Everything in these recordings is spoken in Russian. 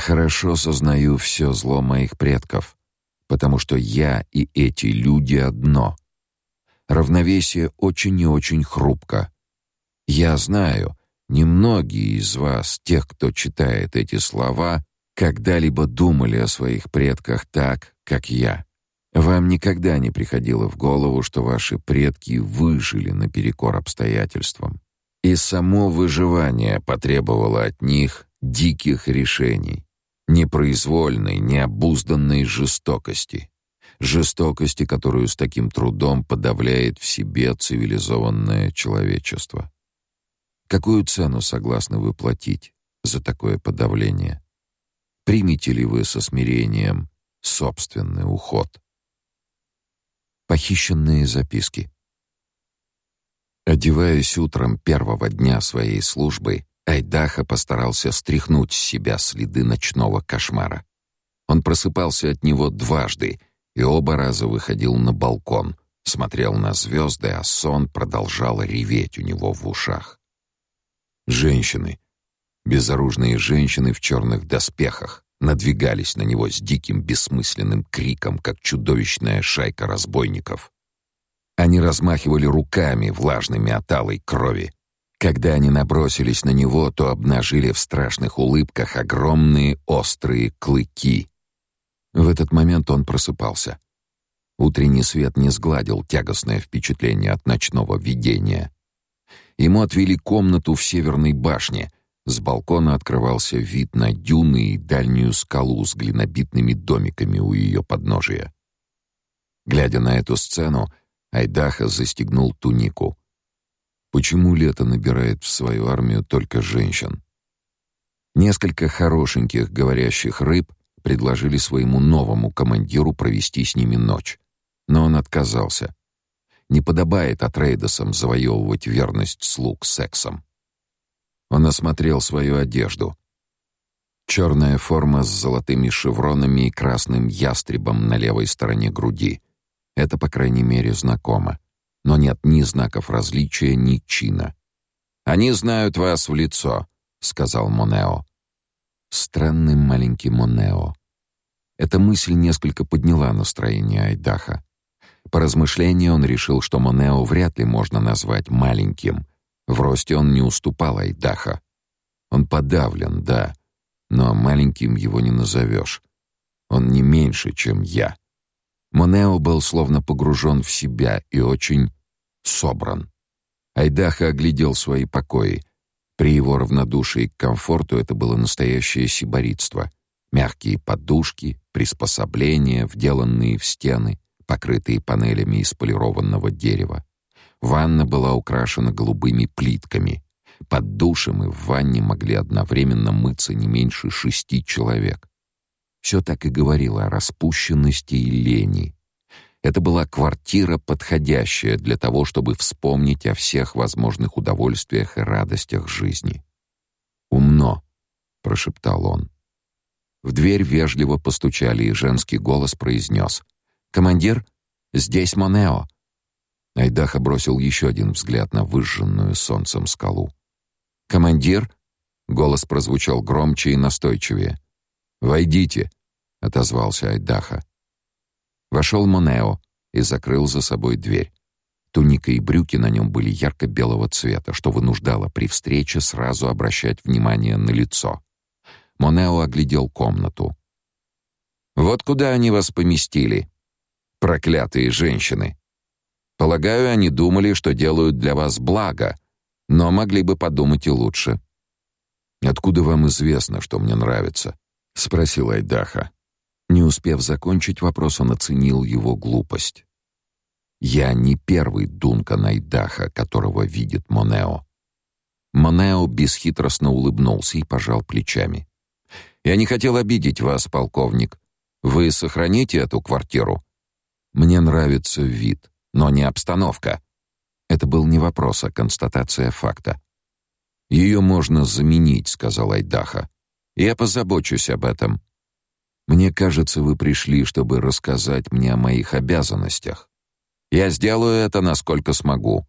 хорошо сознаю все зло моих предков, потому что я и эти люди одно. Равновесие очень и очень хрупко. Я знаю, немногие из вас, тех, кто читает эти слова, когда-либо думали о своих предках так, как я. Вам никогда не приходило в голову, что ваши предки выжили наперекор обстоятельствам. И само выживание потребовало от них диких решений, непроизвольной, необузданной жестокости. Жестокости, которую с таким трудом подавляет в себе цивилизованное человечество. Какую цену согласны вы платить за такое подавление? Примите ли вы со смирением собственный уход? Похищенные записки. Одеваясь утром первого дня своей службы, Айдаха постарался стряхнуть с себя следы ночного кошмара. Он просыпался от него дважды и оба раза выходил на балкон, смотрел на звезды, а сон продолжал реветь у него в ушах. Женщины, безоружные женщины в черных доспехах, надвигались на него с диким бессмысленным криком, как чудовищная шайка разбойников. Они размахивали руками, влажными от алой крови. Когда они набросились на него, то обнажили в страшных улыбках огромные острые клыки. В этот момент он просыпался. Утренний свет не сгладил тягостное впечатление от ночного видения. Ему отвели комнату в северной башне — с балкона открывался вид на дюны и дальнюю скалу с глинобитными домиками у ее подножия. Глядя на эту сцену, Айдаха застегнул тунику. Почему лето набирает в свою армию только женщин? Несколько хорошеньких говорящих рыб предложили своему новому командиру провести с ними ночь, но он отказался. Не подобает Атрейдосам завоевывать верность слуг сексом. Он осмотрел свою одежду. Черная форма с золотыми шевронами и красным ястребом на левой стороне груди. Это, по крайней мере, знакомо. Но нет ни знаков различия, ни чина. «Они знают вас в лицо», — сказал Монео. Странный маленький Монео. Эта мысль несколько подняла настроение Айдаха. По размышлению он решил, что Монео вряд ли можно назвать маленьким, в росте он не уступал Айдаха. Он подавлен, да, но маленьким его не назовешь. Он не меньше, чем я. Монео был словно погружен в себя и очень собран. Айдаха оглядел свои покои. При его равнодушии к комфорту это было настоящее сибаритство. Мягкие подушки, приспособления, вделанные в стены, покрытые панелями из полированного дерева. Ванна была украшена голубыми плитками. Под душем и в ванне могли одновременно мыться не меньше шести человек. Все так и говорило о распущенности и лени. Это была квартира, подходящая для того, чтобы вспомнить о всех возможных удовольствиях и радостях жизни. «Умно», — прошептал он. В дверь вежливо постучали, и женский голос произнес. «Командир, здесь Монео. Айдаха бросил еще один взгляд на выжженную солнцем скалу. «Командир?» — голос прозвучал громче и настойчивее. «Войдите», — отозвался Айдаха. Вошел Монео и закрыл за собой дверь. Туника и брюки на нем были ярко-белого цвета, что вынуждало при встрече сразу обращать внимание на лицо. Монео оглядел комнату. «Вот куда они вас поместили, проклятые женщины!» Полагаю, они думали, что делают для вас благо, но могли бы подумать и лучше. Откуда вам известно, что мне нравится? Спросил Айдаха. Не успев закончить вопрос, он оценил его глупость. Я не первый Дункан Айдаха, которого видит Монео. Монео бесхитростно улыбнулся и пожал плечами. Я не хотел обидеть вас, полковник. Вы сохраните эту квартиру? Мне нравится вид но не обстановка. Это был не вопрос, а констатация факта. «Ее можно заменить», — сказал Айдаха. «Я позабочусь об этом. Мне кажется, вы пришли, чтобы рассказать мне о моих обязанностях. Я сделаю это, насколько смогу.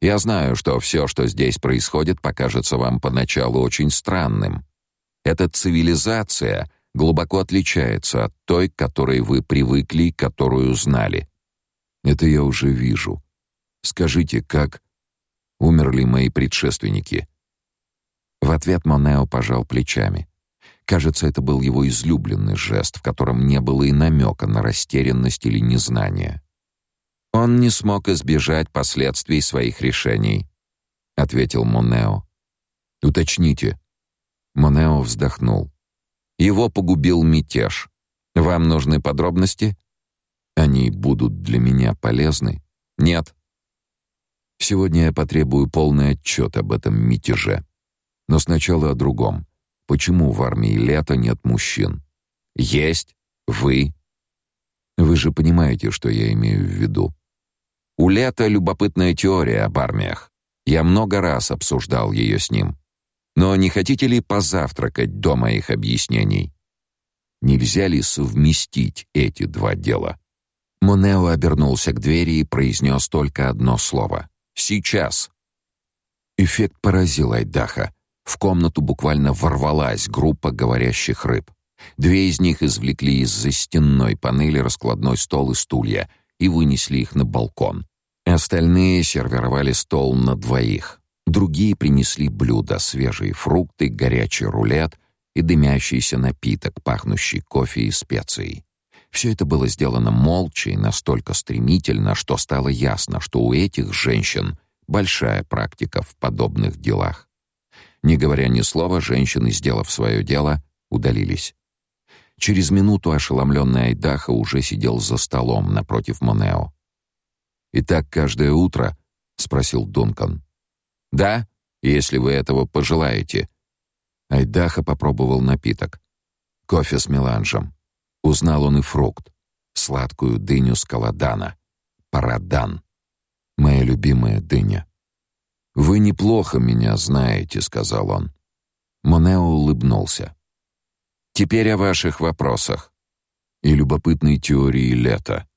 Я знаю, что все, что здесь происходит, покажется вам поначалу очень странным. Эта цивилизация глубоко отличается от той, к которой вы привыкли которую знали. Это я уже вижу. Скажите, как умерли мои предшественники? В ответ Монео пожал плечами. Кажется, это был его излюбленный жест, в котором не было и намека на растерянность или незнание. Он не смог избежать последствий своих решений, ответил Монео. Уточните. Монео вздохнул. Его погубил мятеж. Вам нужны подробности? Они будут для меня полезны? Нет. Сегодня я потребую полный отчет об этом мятеже. Но сначала о другом. Почему в армии лета нет мужчин? Есть вы. Вы же понимаете, что я имею в виду. У лета любопытная теория об армиях. Я много раз обсуждал ее с ним. Но не хотите ли позавтракать до моих объяснений? Нельзя ли совместить эти два дела? Монео обернулся к двери и произнес только одно слово: "Сейчас". Эффект поразил Айдаха. В комнату буквально ворвалась группа говорящих рыб. Две из них извлекли из-за стенной панели раскладной стол и стулья и вынесли их на балкон. Остальные сервировали стол на двоих. Другие принесли блюда, свежие фрукты, горячий рулет и дымящийся напиток, пахнущий кофе и специей. Все это было сделано молча и настолько стремительно, что стало ясно, что у этих женщин большая практика в подобных делах. Не говоря ни слова, женщины, сделав свое дело, удалились. Через минуту ошеломленный Айдаха уже сидел за столом напротив Монео. «И так каждое утро?» — спросил Дункан. «Да, если вы этого пожелаете». Айдаха попробовал напиток. Кофе с меланжем. Узнал он и фрукт. Сладкую дыню с каладана. Парадан. Моя любимая дыня. «Вы неплохо меня знаете», — сказал он. Монео улыбнулся. «Теперь о ваших вопросах. И любопытной теории лета.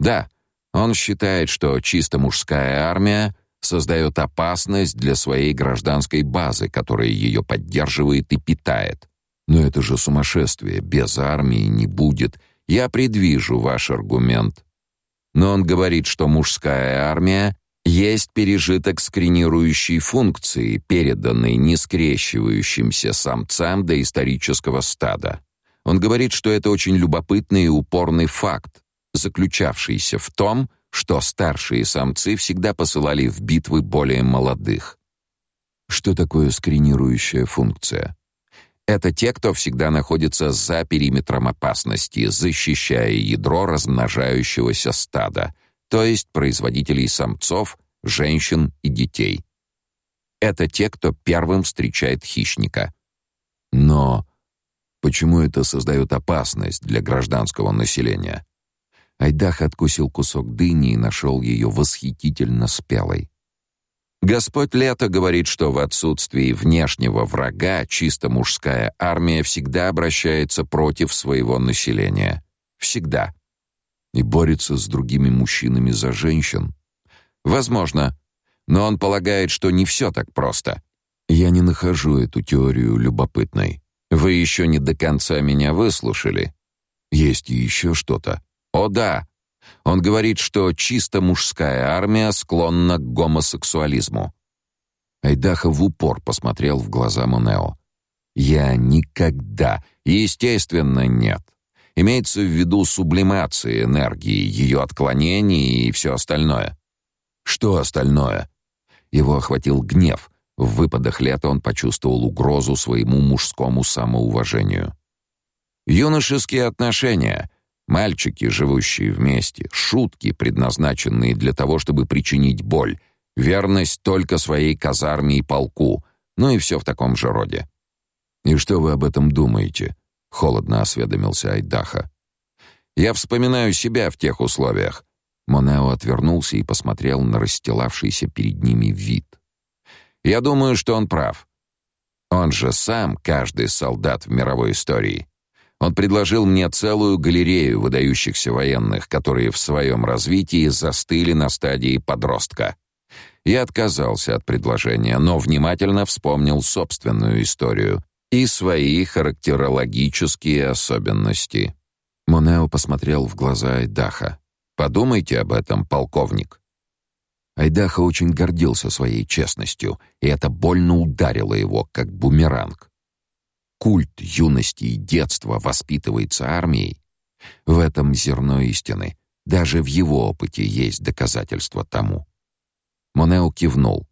Да, он считает, что чисто мужская армия создает опасность для своей гражданской базы, которая ее поддерживает и питает. Но это же сумасшествие, без армии не будет. Я предвижу ваш аргумент. Но он говорит, что мужская армия есть пережиток скринирующей функции, переданной нескрещивающимся самцам до исторического стада. Он говорит, что это очень любопытный и упорный факт, заключавшийся в том, что старшие самцы всегда посылали в битвы более молодых. Что такое скринирующая функция? Это те, кто всегда находится за периметром опасности, защищая ядро размножающегося стада, то есть производителей самцов, женщин и детей. Это те, кто первым встречает хищника. Но почему это создает опасность для гражданского населения? Айдах откусил кусок дыни и нашел ее восхитительно спелой. Господь Лето говорит, что в отсутствии внешнего врага чисто мужская армия всегда обращается против своего населения. Всегда и борется с другими мужчинами за женщин? Возможно, но он полагает, что не все так просто. Я не нахожу эту теорию любопытной. Вы еще не до конца меня выслушали. Есть еще что-то. О да. Он говорит, что чисто мужская армия склонна к гомосексуализму. Айдаха в упор посмотрел в глаза Монео. Я никогда, естественно, нет. Имеется в виду сублимация энергии, ее отклонение и все остальное. Что остальное? Его охватил гнев. В выпадах лета он почувствовал угрозу своему мужскому самоуважению. Юношеские отношения, мальчики, живущие вместе, шутки, предназначенные для того, чтобы причинить боль, верность только своей казарме и полку, ну и все в таком же роде. И что вы об этом думаете? Холодно осведомился Айдаха. Я вспоминаю себя в тех условиях. Монео отвернулся и посмотрел на расстилавшийся перед ними вид. Я думаю, что он прав. Он же сам каждый солдат в мировой истории. Он предложил мне целую галерею выдающихся военных, которые в своем развитии застыли на стадии подростка. Я отказался от предложения, но внимательно вспомнил собственную историю и свои характерологические особенности. Монео посмотрел в глаза Айдаха. Подумайте об этом, полковник. Айдаха очень гордился своей честностью, и это больно ударило его, как бумеранг. Культ юности и детства воспитывается армией. В этом зерно истины. Даже в его опыте есть доказательства тому. Монео кивнул.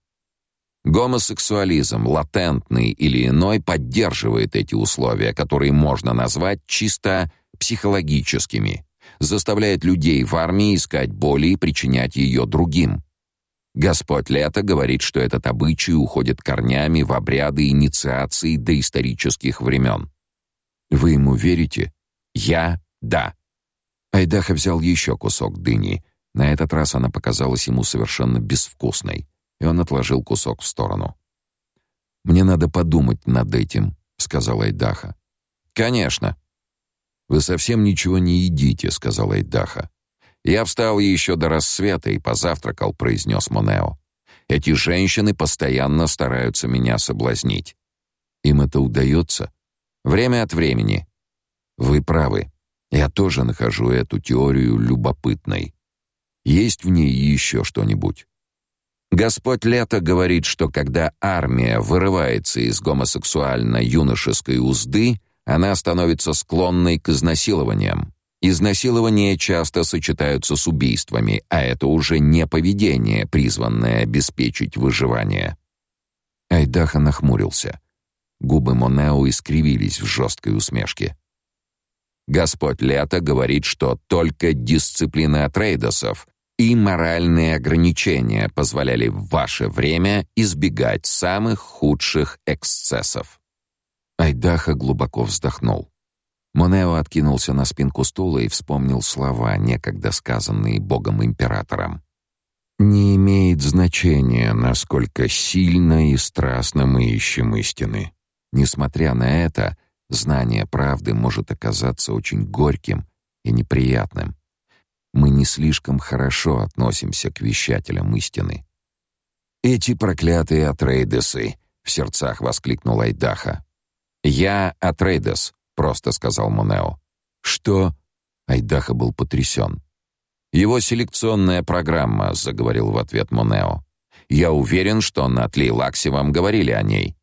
Гомосексуализм, латентный или иной, поддерживает эти условия, которые можно назвать чисто психологическими, заставляет людей в армии искать боли и причинять ее другим. Господь Лето говорит, что этот обычай уходит корнями в обряды инициации доисторических времен. Вы ему верите? Я — да. Айдаха взял еще кусок дыни. На этот раз она показалась ему совершенно безвкусной, и он отложил кусок в сторону. «Мне надо подумать над этим», — сказал Айдаха. «Конечно». «Вы совсем ничего не едите», — сказал Айдаха. «Я встал еще до рассвета и позавтракал», — произнес Монео. «Эти женщины постоянно стараются меня соблазнить. Им это удается? Время от времени. Вы правы. Я тоже нахожу эту теорию любопытной. Есть в ней еще что-нибудь? Господь Лето говорит, что когда армия вырывается из гомосексуально-юношеской узды, она становится склонной к изнасилованиям. Изнасилования часто сочетаются с убийствами, а это уже не поведение, призванное обеспечить выживание. Айдаха нахмурился. Губы Монео искривились в жесткой усмешке. Господь Лето говорит, что только дисциплина трейдосов и моральные ограничения позволяли в ваше время избегать самых худших эксцессов. Айдаха глубоко вздохнул. Монео откинулся на спинку стула и вспомнил слова, некогда сказанные богом-императором. «Не имеет значения, насколько сильно и страстно мы ищем истины. Несмотря на это, Знание правды может оказаться очень горьким и неприятным. Мы не слишком хорошо относимся к вещателям истины. Эти проклятые Атрейдесы, в сердцах воскликнул Айдаха. Я Атрейдес, просто сказал Монео. Что? Айдаха был потрясен. Его селекционная программа, заговорил в ответ Монео. Я уверен, что на Тлейлаксе вам говорили о ней.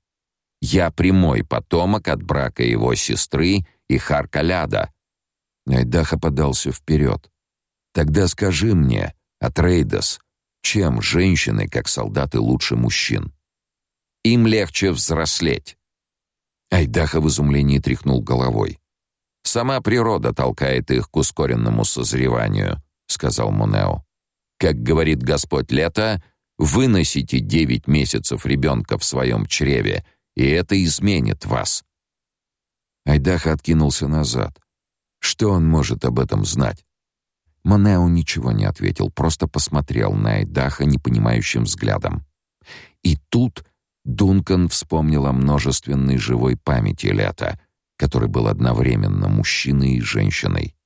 Я прямой потомок от брака его сестры и Харкаляда. Айдаха подался вперед. Тогда скажи мне, Атрейдас, чем женщины, как солдаты, лучше мужчин? Им легче взрослеть. Айдаха в изумлении тряхнул головой. Сама природа толкает их к ускоренному созреванию, сказал Монео. Как говорит Господь Лето, выносите девять месяцев ребенка в своем чреве — и это изменит вас. Айдаха откинулся назад. Что он может об этом знать? Монео ничего не ответил, просто посмотрел на Айдаха непонимающим взглядом. И тут Дункан вспомнил о множественной живой памяти Лета, который был одновременно мужчиной и женщиной.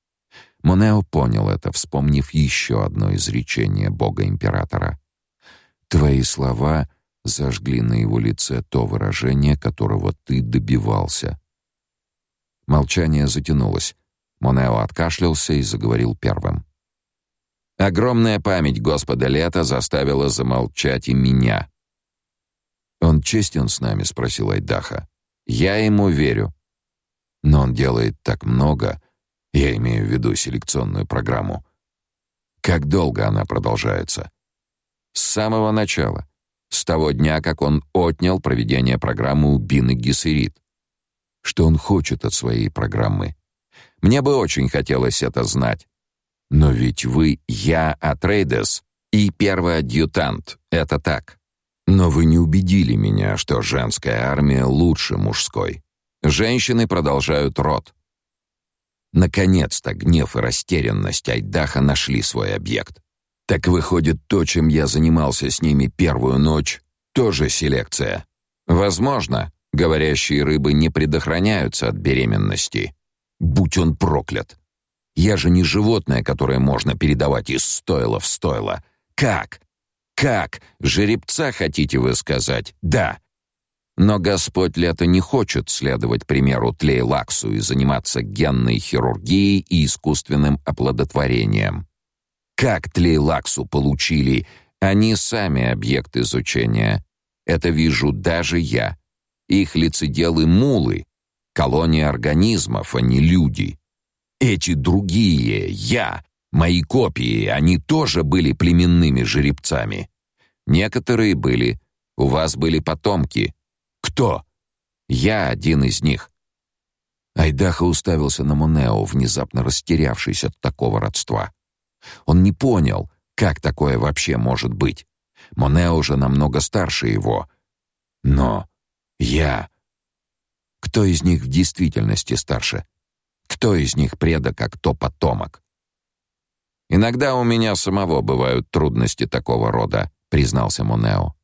Монео понял это, вспомнив еще одно изречение бога-императора. «Твои слова — зажгли на его лице то выражение, которого ты добивался. Молчание затянулось. Монео откашлялся и заговорил первым. Огромная память Господа Лета заставила замолчать и меня. Он честен с нами, спросил Айдаха. Я ему верю. Но он делает так много, я имею в виду селекционную программу. Как долго она продолжается? С самого начала с того дня, как он отнял проведение программы у Бины Гессерит. Что он хочет от своей программы? Мне бы очень хотелось это знать. Но ведь вы я Атрейдес и первый адъютант. Это так. Но вы не убедили меня, что женская армия лучше мужской. Женщины продолжают род. Наконец-то гнев и растерянность Айдаха нашли свой объект. Так выходит, то, чем я занимался с ними первую ночь, тоже селекция. Возможно, говорящие рыбы не предохраняются от беременности. Будь он проклят. Я же не животное, которое можно передавать из стойла в стойло. Как? Как? Жеребца хотите вы сказать? Да. Но Господь Лето не хочет следовать примеру Тлейлаксу и заниматься генной хирургией и искусственным оплодотворением. Как Тлейлаксу получили они сами объект изучения. Это вижу даже я. Их лицеделы мулы, колония организмов, а не люди. Эти другие, я, мои копии, они тоже были племенными жеребцами. Некоторые были. У вас были потомки. Кто? Я один из них. Айдаха уставился на Монео, внезапно растерявшись от такого родства. Он не понял, как такое вообще может быть. Монео уже намного старше его. Но я кто из них в действительности старше? Кто из них предок, а кто потомок? Иногда у меня самого бывают трудности такого рода, признался Монео.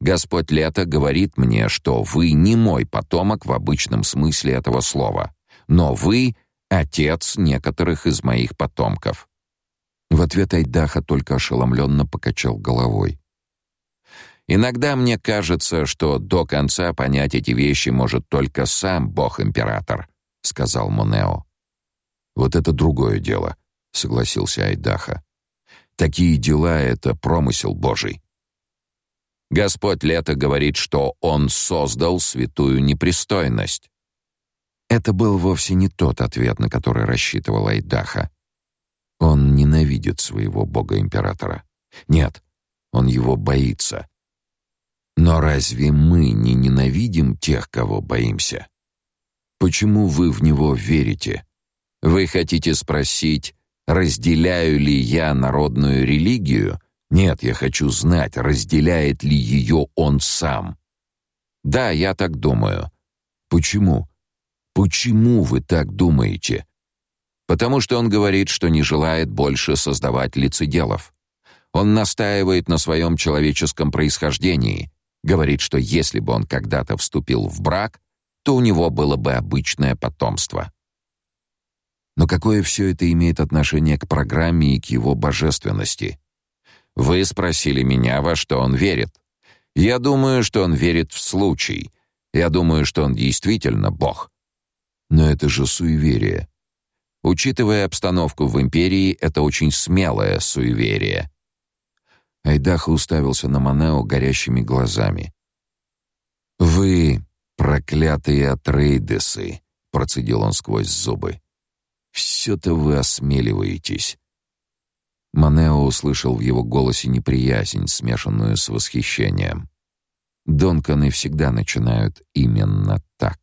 Господь Лето говорит мне, что вы не мой потомок в обычном смысле этого слова, но вы отец некоторых из моих потомков. В ответ Айдаха только ошеломленно покачал головой. Иногда мне кажется, что до конца понять эти вещи может только сам Бог-император, сказал Монео. Вот это другое дело, согласился Айдаха. Такие дела это промысел Божий. Господь Лето говорит, что он создал святую непристойность. Это был вовсе не тот ответ, на который рассчитывал Айдаха. Он ненавидит своего бога-императора. Нет, он его боится. Но разве мы не ненавидим тех, кого боимся? Почему вы в него верите? Вы хотите спросить, разделяю ли я народную религию нет, я хочу знать, разделяет ли ее он сам. Да, я так думаю. Почему? Почему вы так думаете? Потому что он говорит, что не желает больше создавать лицеделов. Он настаивает на своем человеческом происхождении, говорит, что если бы он когда-то вступил в брак, то у него было бы обычное потомство. Но какое все это имеет отношение к программе и к его божественности? Вы спросили меня, во что он верит. Я думаю, что он верит в случай. Я думаю, что он действительно бог. Но это же суеверие. Учитывая обстановку в империи, это очень смелое суеверие. Айдаха уставился на Манео горящими глазами. Вы проклятые атрейдесы, процедил он сквозь зубы. Все то вы осмеливаетесь. Манео услышал в его голосе неприязнь, смешанную с восхищением. Донканы всегда начинают именно так.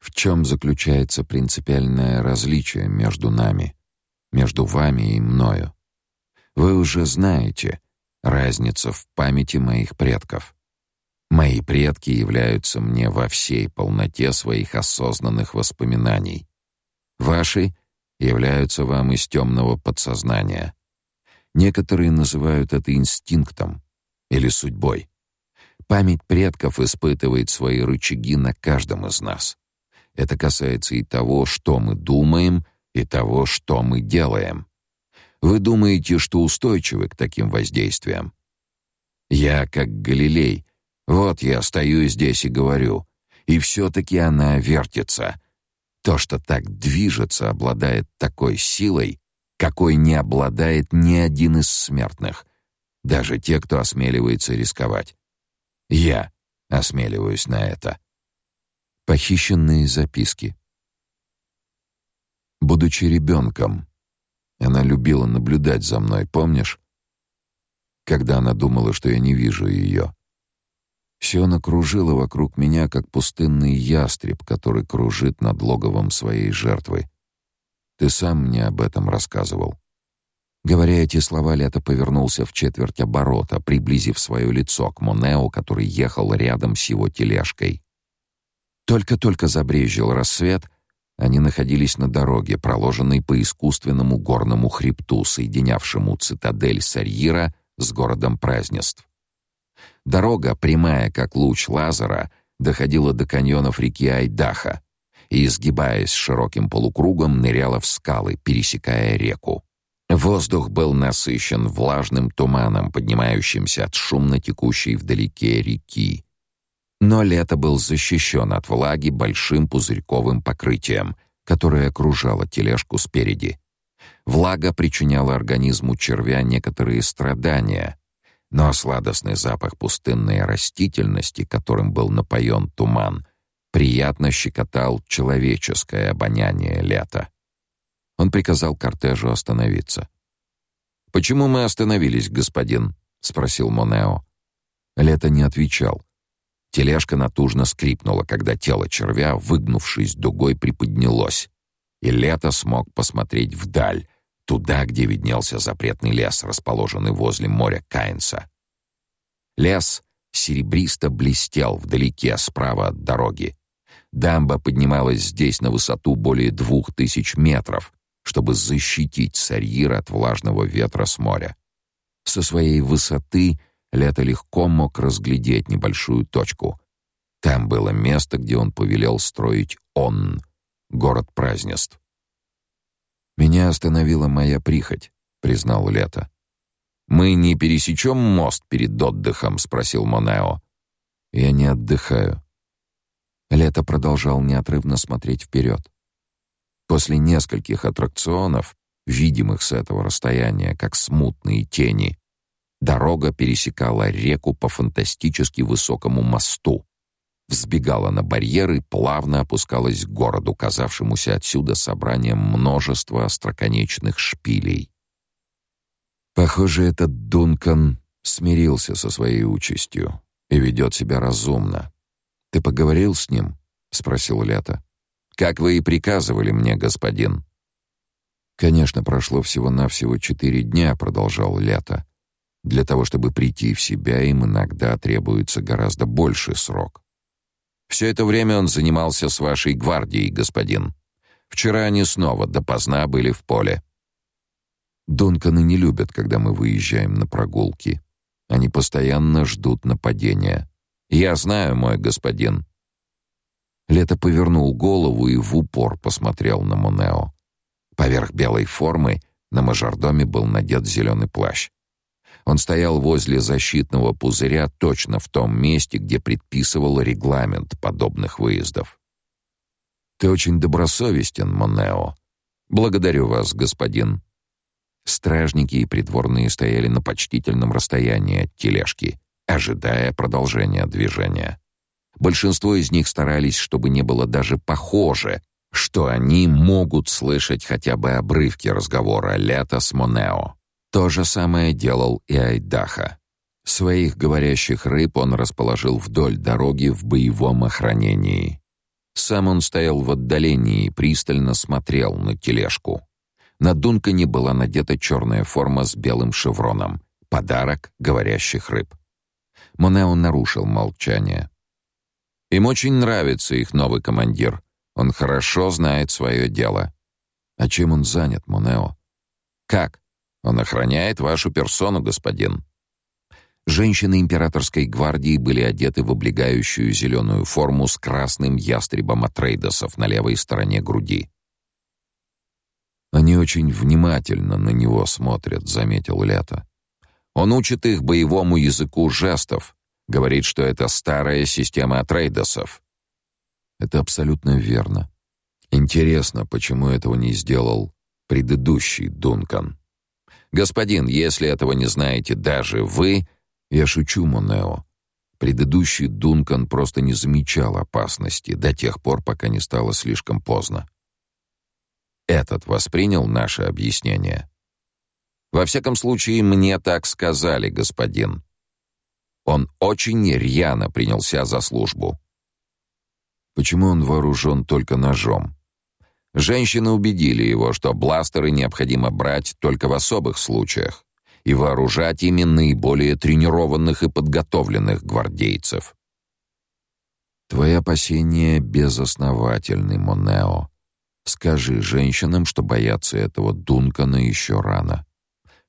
В чем заключается принципиальное различие между нами, между вами и мною? Вы уже знаете разницу в памяти моих предков. Мои предки являются мне во всей полноте своих осознанных воспоминаний. Ваши являются вам из темного подсознания. Некоторые называют это инстинктом или судьбой. Память предков испытывает свои рычаги на каждом из нас. Это касается и того, что мы думаем, и того, что мы делаем. Вы думаете, что устойчивы к таким воздействиям? Я, как Галилей, вот я стою здесь и говорю, и все-таки она вертится. То, что так движется, обладает такой силой, какой не обладает ни один из смертных, даже те, кто осмеливается рисковать. Я осмеливаюсь на это. Похищенные записки. Будучи ребенком, она любила наблюдать за мной, помнишь? Когда она думала, что я не вижу ее. Сиона кружила вокруг меня, как пустынный ястреб, который кружит над логовом своей жертвы. Ты сам мне об этом рассказывал. Говоря эти слова, Лето повернулся в четверть оборота, приблизив свое лицо к Монео, который ехал рядом с его тележкой. Только-только забрезжил рассвет, они находились на дороге, проложенной по искусственному горному хребту, соединявшему цитадель Сарьира с городом празднеств. Дорога, прямая как луч лазера, доходила до каньонов реки Айдаха и, изгибаясь широким полукругом, ныряла в скалы, пересекая реку. Воздух был насыщен влажным туманом, поднимающимся от шумно текущей вдалеке реки. Но лето был защищен от влаги большим пузырьковым покрытием, которое окружало тележку спереди. Влага причиняла организму червя некоторые страдания, но сладостный запах пустынной растительности, которым был напоен туман, приятно щекотал человеческое обоняние лета. Он приказал кортежу остановиться. «Почему мы остановились, господин?» — спросил Монео. Лето не отвечал. Тележка натужно скрипнула, когда тело червя, выгнувшись дугой, приподнялось, и Лето смог посмотреть вдаль, туда, где виднелся запретный лес, расположенный возле моря Кайнса. Лес серебристо блестел вдалеке, справа от дороги. Дамба поднималась здесь на высоту более двух тысяч метров, чтобы защитить Сарьир от влажного ветра с моря. Со своей высоты Лето легко мог разглядеть небольшую точку. Там было место, где он повелел строить он, город празднеств. «Меня остановила моя прихоть», — признал Лето. «Мы не пересечем мост перед отдыхом?» — спросил Монео. «Я не отдыхаю». Лето продолжал неотрывно смотреть вперед. После нескольких аттракционов, видимых с этого расстояния как смутные тени, дорога пересекала реку по фантастически высокому мосту, взбегала на барьеры, плавно опускалась к городу, казавшемуся отсюда собранием множества остроконечных шпилей. Похоже, этот Дункан смирился со своей участью и ведет себя разумно. Ты поговорил с ним? спросил Лето. Как вы и приказывали мне, господин. Конечно, прошло всего-навсего четыре дня, продолжал Лето. Для того, чтобы прийти в себя, им иногда требуется гораздо больший срок. Все это время он занимался с вашей гвардией, господин. Вчера они снова допоздна были в поле. Дунканы не любят, когда мы выезжаем на прогулки. Они постоянно ждут нападения. Я знаю, мой господин. Лето повернул голову и в упор посмотрел на Монео. Поверх белой формы на мажордоме был надет зеленый плащ. Он стоял возле защитного пузыря точно в том месте, где предписывал регламент подобных выездов. Ты очень добросовестен, Монео. Благодарю вас, господин. Стражники и придворные стояли на почтительном расстоянии от тележки, ожидая продолжения движения. Большинство из них старались, чтобы не было даже похоже, что они могут слышать хотя бы обрывки разговора Лета с Монео. То же самое делал и Айдаха. Своих говорящих рыб он расположил вдоль дороги в боевом охранении. Сам он стоял в отдалении и пристально смотрел на тележку. На Дункане была надета черная форма с белым шевроном, подарок говорящих рыб. Монео нарушил молчание. Им очень нравится их новый командир. Он хорошо знает свое дело. А чем он занят, Монео? Как? Он охраняет вашу персону, господин. Женщины императорской гвардии были одеты в облегающую зеленую форму с красным ястребом Атрейдосов на левой стороне груди. Они очень внимательно на него смотрят, заметил Лето. Он учит их боевому языку жестов, Говорит, что это старая система Атрейдосов. Это абсолютно верно. Интересно, почему этого не сделал предыдущий Дункан. Господин, если этого не знаете даже вы, я шучу, Монео. Предыдущий Дункан просто не замечал опасности до тех пор, пока не стало слишком поздно. Этот воспринял наше объяснение. Во всяком случае, мне так сказали, господин. Он очень рьяно принялся за службу. Почему он вооружен только ножом? Женщины убедили его, что бластеры необходимо брать только в особых случаях и вооружать ими наиболее тренированных и подготовленных гвардейцев. Твои опасения безосновательны, Монео. Скажи женщинам, что бояться этого Дункана еще рано.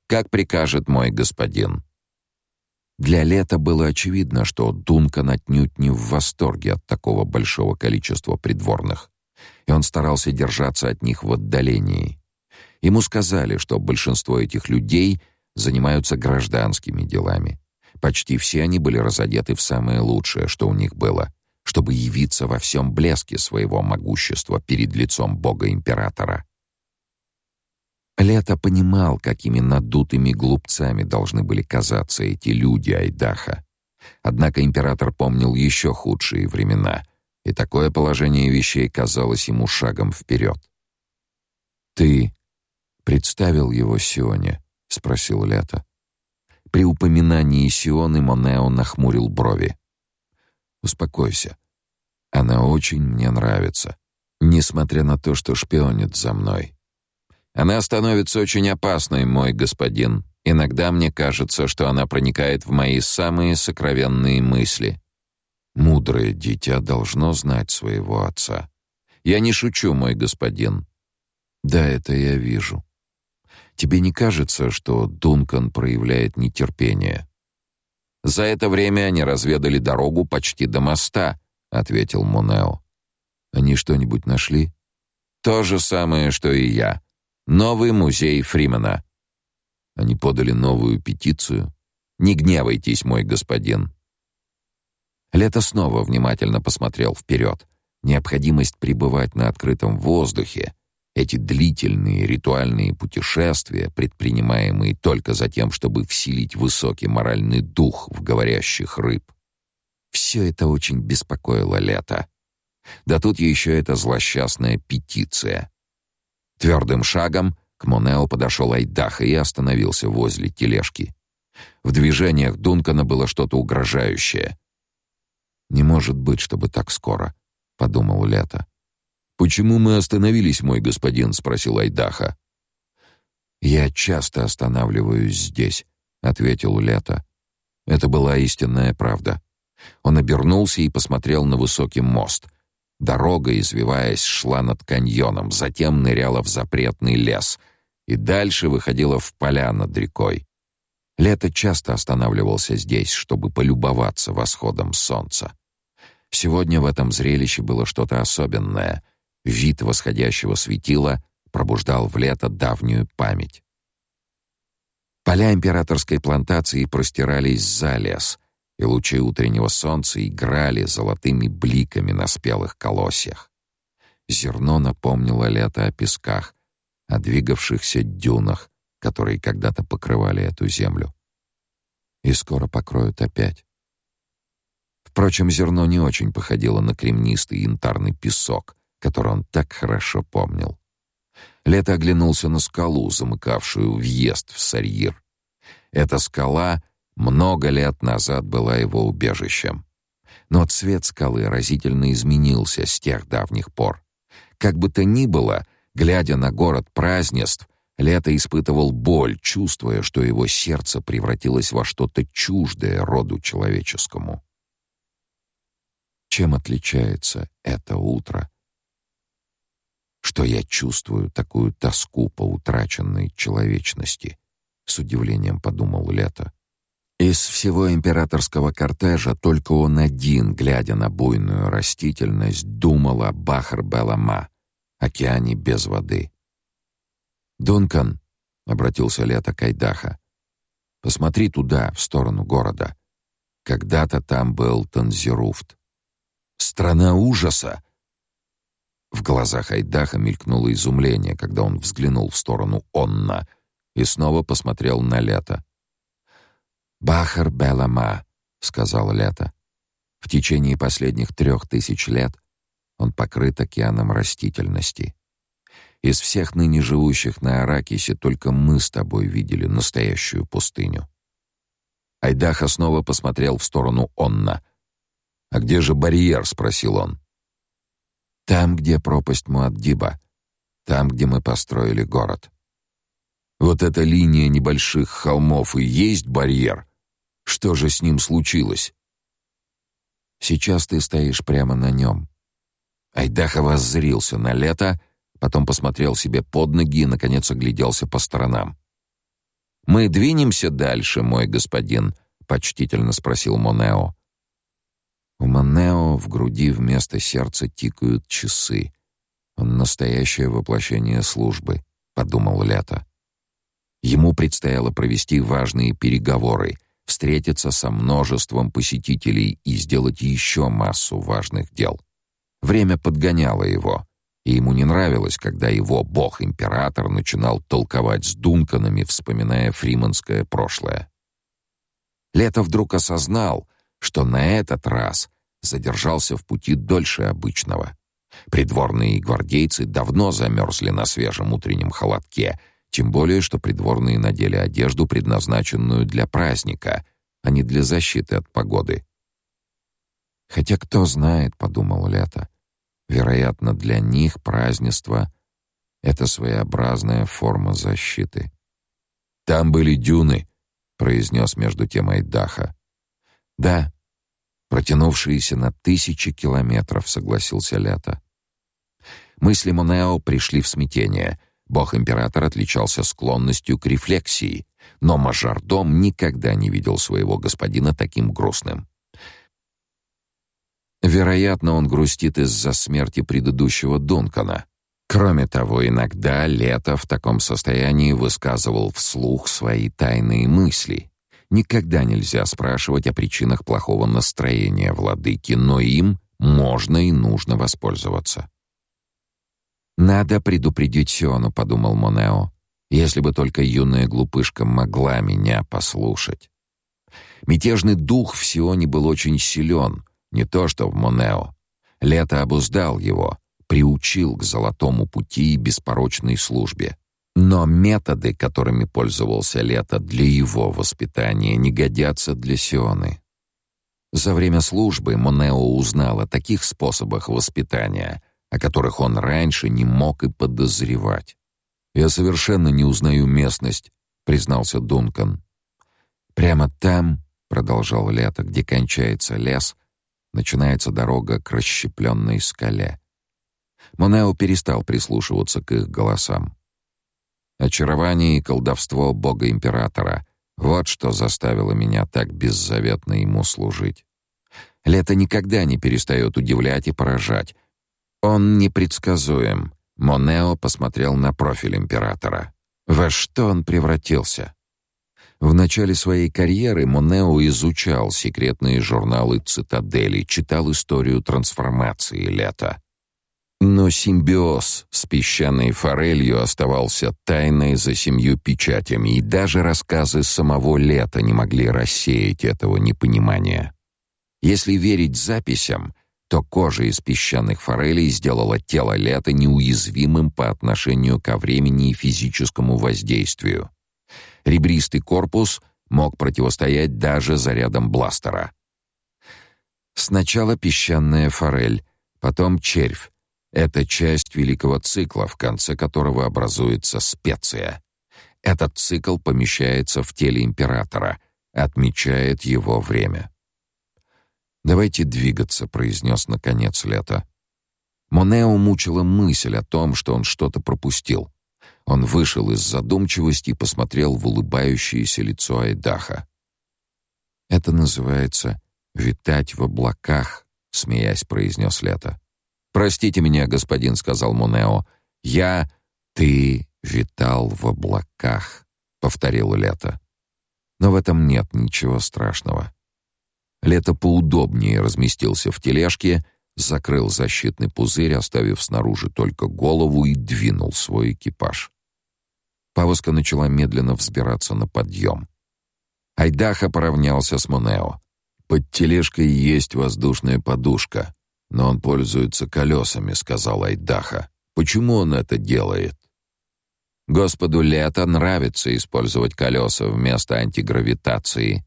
Как прикажет мой господин. Для Лета было очевидно, что Дункан отнюдь не в восторге от такого большого количества придворных, и он старался держаться от них в отдалении. Ему сказали, что большинство этих людей занимаются гражданскими делами. Почти все они были разодеты в самое лучшее, что у них было, чтобы явиться во всем блеске своего могущества перед лицом бога-императора. Лето понимал, какими надутыми глупцами должны были казаться эти люди Айдаха. Однако император помнил еще худшие времена, и такое положение вещей казалось ему шагом вперед. «Ты представил его Сионе?» — спросил Лето. При упоминании Сионы Монео нахмурил брови. «Успокойся. Она очень мне нравится, несмотря на то, что шпионит за мной. Она становится очень опасной, мой господин. Иногда мне кажется, что она проникает в мои самые сокровенные мысли. Мудрое дитя должно знать своего отца. Я не шучу, мой господин. Да, это я вижу. Тебе не кажется, что Дункан проявляет нетерпение? За это время они разведали дорогу почти до моста, ответил Монео. Они что-нибудь нашли? То же самое, что и я. Новый музей Фримена. Они подали новую петицию. Не гневайтесь, мой господин. Лето снова внимательно посмотрел вперед. Необходимость пребывать на открытом воздухе, эти длительные ритуальные путешествия, предпринимаемые только за тем, чтобы вселить высокий моральный дух в говорящих рыб. Все это очень беспокоило Лето. Да тут еще эта злосчастная петиция. Твердым шагом к Монео подошел Айдаха и остановился возле тележки. В движениях Дункана было что-то угрожающее. «Не может быть, чтобы так скоро», — подумал Лето. «Почему мы остановились, мой господин?» — спросил Айдаха. «Я часто останавливаюсь здесь», — ответил Лето. Это была истинная правда. Он обернулся и посмотрел на высокий мост — Дорога, извиваясь, шла над каньоном, затем ныряла в запретный лес и дальше выходила в поля над рекой. Лето часто останавливался здесь, чтобы полюбоваться восходом солнца. Сегодня в этом зрелище было что-то особенное. Вид восходящего светила пробуждал в лето давнюю память. Поля императорской плантации простирались за лес — и лучи утреннего солнца играли золотыми бликами на спелых колосьях. Зерно напомнило лето о песках, о двигавшихся дюнах, которые когда-то покрывали эту землю. И скоро покроют опять. Впрочем, зерно не очень походило на кремнистый янтарный песок, который он так хорошо помнил. Лето оглянулся на скалу, замыкавшую въезд в Сарьир. Эта скала много лет назад была его убежищем. Но цвет скалы разительно изменился с тех давних пор. Как бы то ни было, глядя на город празднеств, Лето испытывал боль, чувствуя, что его сердце превратилось во что-то чуждое роду человеческому. Чем отличается это утро? Что я чувствую такую тоску по утраченной человечности, с удивлением подумал Лето. Из всего императорского кортежа только он один, глядя на буйную растительность, думал о Бахар-Белама, океане без воды. «Дункан», — обратился Лето Кайдаха, — «посмотри туда, в сторону города. Когда-то там был Танзеруфт. Страна ужаса!» В глазах Айдаха мелькнуло изумление, когда он взглянул в сторону Онна и снова посмотрел на Лето. Бахар Белама, сказал Лето. В течение последних трех тысяч лет он покрыт океаном растительности. Из всех ныне живущих на Аракисе только мы с тобой видели настоящую пустыню. Айдаха снова посмотрел в сторону Онна. «А где же барьер?» — спросил он. «Там, где пропасть Муаддиба. Там, где мы построили город». «Вот эта линия небольших холмов и есть барьер?» Что же с ним случилось? Сейчас ты стоишь прямо на нем. Айдаха воззрился на лето, потом посмотрел себе под ноги и, наконец, огляделся по сторонам. «Мы двинемся дальше, мой господин?» — почтительно спросил Монео. У Монео в груди вместо сердца тикают часы. Он настоящее воплощение службы, — подумал Лето. Ему предстояло провести важные переговоры, встретиться со множеством посетителей и сделать еще массу важных дел. Время подгоняло его, и ему не нравилось, когда его бог-император начинал толковать с Дунканами, вспоминая фриманское прошлое. Лето вдруг осознал, что на этот раз задержался в пути дольше обычного. Придворные гвардейцы давно замерзли на свежем утреннем холодке, тем более что придворные надели одежду, предназначенную для праздника, а не для защиты от погоды. Хотя кто знает, подумал Лето. Вероятно, для них празднество это своеобразная форма защиты. Там были дюны, произнес между тем Айдаха. Да, протянувшиеся на тысячи километров, согласился Лето. Мысли Монео пришли в смятение. Бог-император отличался склонностью к рефлексии, но мажордом никогда не видел своего господина таким грустным. Вероятно, он грустит из-за смерти предыдущего Дункана. Кроме того, иногда Лето в таком состоянии высказывал вслух свои тайные мысли. Никогда нельзя спрашивать о причинах плохого настроения владыки, но им можно и нужно воспользоваться. «Надо предупредить Сиону», — подумал Монео, «если бы только юная глупышка могла меня послушать». Мятежный дух в Сионе был очень силен, не то что в Монео. Лето обуздал его, приучил к золотому пути и беспорочной службе. Но методы, которыми пользовался Лето для его воспитания, не годятся для Сионы. За время службы Монео узнал о таких способах воспитания, о которых он раньше не мог и подозревать. «Я совершенно не узнаю местность», — признался Дункан. «Прямо там», — продолжал Лето, — «где кончается лес, начинается дорога к расщепленной скале». Монео перестал прислушиваться к их голосам. Очарование и колдовство бога-императора — вот что заставило меня так беззаветно ему служить. Лето никогда не перестает удивлять и поражать. Он непредсказуем. Монео посмотрел на профиль императора. Во что он превратился? В начале своей карьеры Монео изучал секретные журналы Цитадели, читал историю трансформации Лета. Но симбиоз с песчаной форелью оставался тайной за семью печатями, и даже рассказы самого Лета не могли рассеять этого непонимания. Если верить записям, то кожа из песчаных форелей сделала тело Лета неуязвимым по отношению ко времени и физическому воздействию. Ребристый корпус мог противостоять даже зарядам бластера. Сначала песчаная форель, потом червь, это часть великого цикла, в конце которого образуется специя. Этот цикл помещается в теле императора, отмечает его время. «Давайте двигаться», — произнес наконец Лето. Монео мучила мысль о том, что он что-то пропустил. Он вышел из задумчивости и посмотрел в улыбающееся лицо Айдаха. «Это называется «витать в облаках», — смеясь произнес Лето. «Простите меня, господин», — сказал Монео. «Я... ты витал в облаках», — повторил Лето. Но в этом нет ничего страшного. Лето поудобнее разместился в тележке, закрыл защитный пузырь, оставив снаружи только голову и двинул свой экипаж. Повозка начала медленно взбираться на подъем. Айдаха поравнялся с Монео. «Под тележкой есть воздушная подушка но он пользуется колесами», — сказал Айдаха. «Почему он это делает?» Господу Лето нравится использовать колеса вместо антигравитации.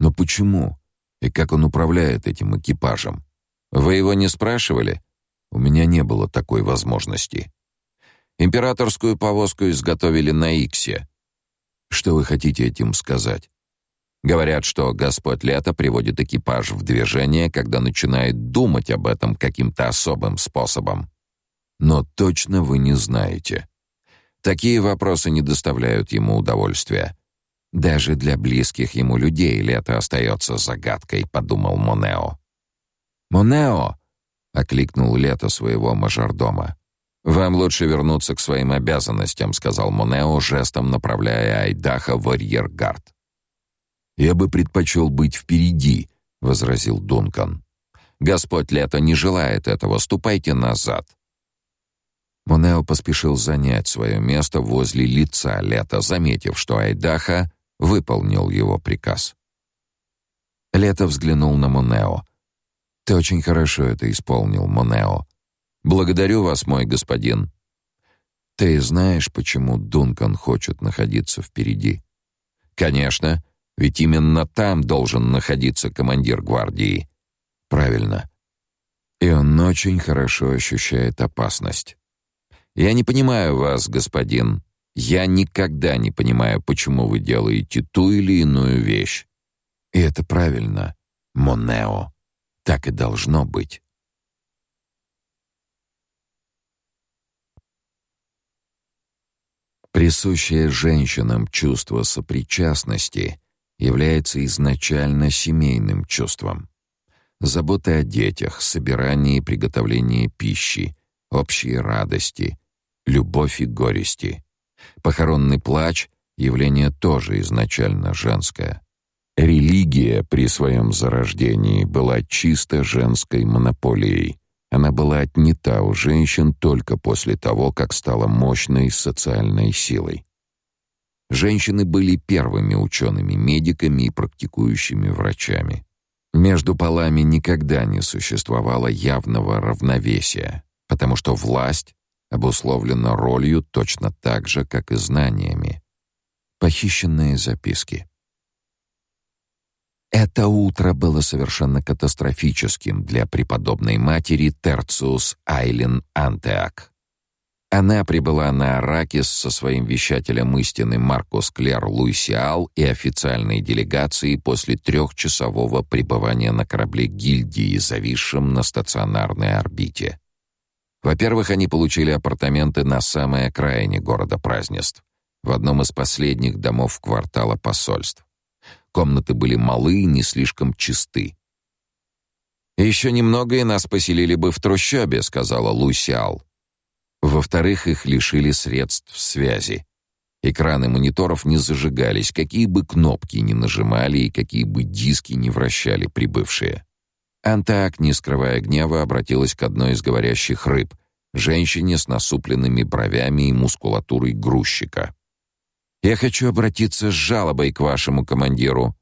Но почему? И как он управляет этим экипажем? Вы его не спрашивали? У меня не было такой возможности. Императорскую повозку изготовили на Иксе. Что вы хотите этим сказать? Говорят, что Господь Лето приводит экипаж в движение, когда начинает думать об этом каким-то особым способом. Но точно вы не знаете. Такие вопросы не доставляют ему удовольствия. Даже для близких ему людей Лето остается загадкой, подумал Монео. Монео окликнул Лето своего мажордома. «Вам лучше вернуться к своим обязанностям», — сказал Монео, жестом направляя Айдаха в арьергард. «Я бы предпочел быть впереди», — возразил Дункан. «Господь Лето не желает этого. Ступайте назад». Монео поспешил занять свое место возле лица Лето, заметив, что Айдаха выполнил его приказ. Лето взглянул на Монео. «Ты очень хорошо это исполнил, Монео. Благодарю вас, мой господин. Ты знаешь, почему Дункан хочет находиться впереди? Конечно, ведь именно там должен находиться командир гвардии. Правильно. И он очень хорошо ощущает опасность. Я не понимаю вас, господин. Я никогда не понимаю, почему вы делаете ту или иную вещь. И это правильно, Монео. Так и должно быть. Присущее женщинам чувство сопричастности является изначально семейным чувством. Забота о детях, собирание и приготовление пищи, общие радости, любовь и горести. Похоронный плач — явление тоже изначально женское. Религия при своем зарождении была чисто женской монополией, она была отнята у женщин только после того, как стала мощной социальной силой. Женщины были первыми учеными-медиками и практикующими врачами. Между полами никогда не существовало явного равновесия, потому что власть обусловлена ролью точно так же, как и знаниями. Похищенные записки. Это утро было совершенно катастрофическим для преподобной матери Терциус Айлен Антеак. Она прибыла на Аракис со своим вещателем истины Маркус Клер Луисиал и официальной делегацией после трехчасового пребывания на корабле гильдии, зависшем на стационарной орбите. Во-первых, они получили апартаменты на самой окраине города празднеств, в одном из последних домов квартала посольств. Комнаты были малы и не слишком чисты. «Еще немного, и нас поселили бы в трущобе», — сказала Лусиал. Во-вторых, их лишили средств связи. Экраны мониторов не зажигались, какие бы кнопки ни нажимали и какие бы диски ни вращали прибывшие. Антак, не скрывая гнева, обратилась к одной из говорящих рыб, женщине с насупленными бровями и мускулатурой грузчика. Я хочу обратиться с жалобой к вашему командиру.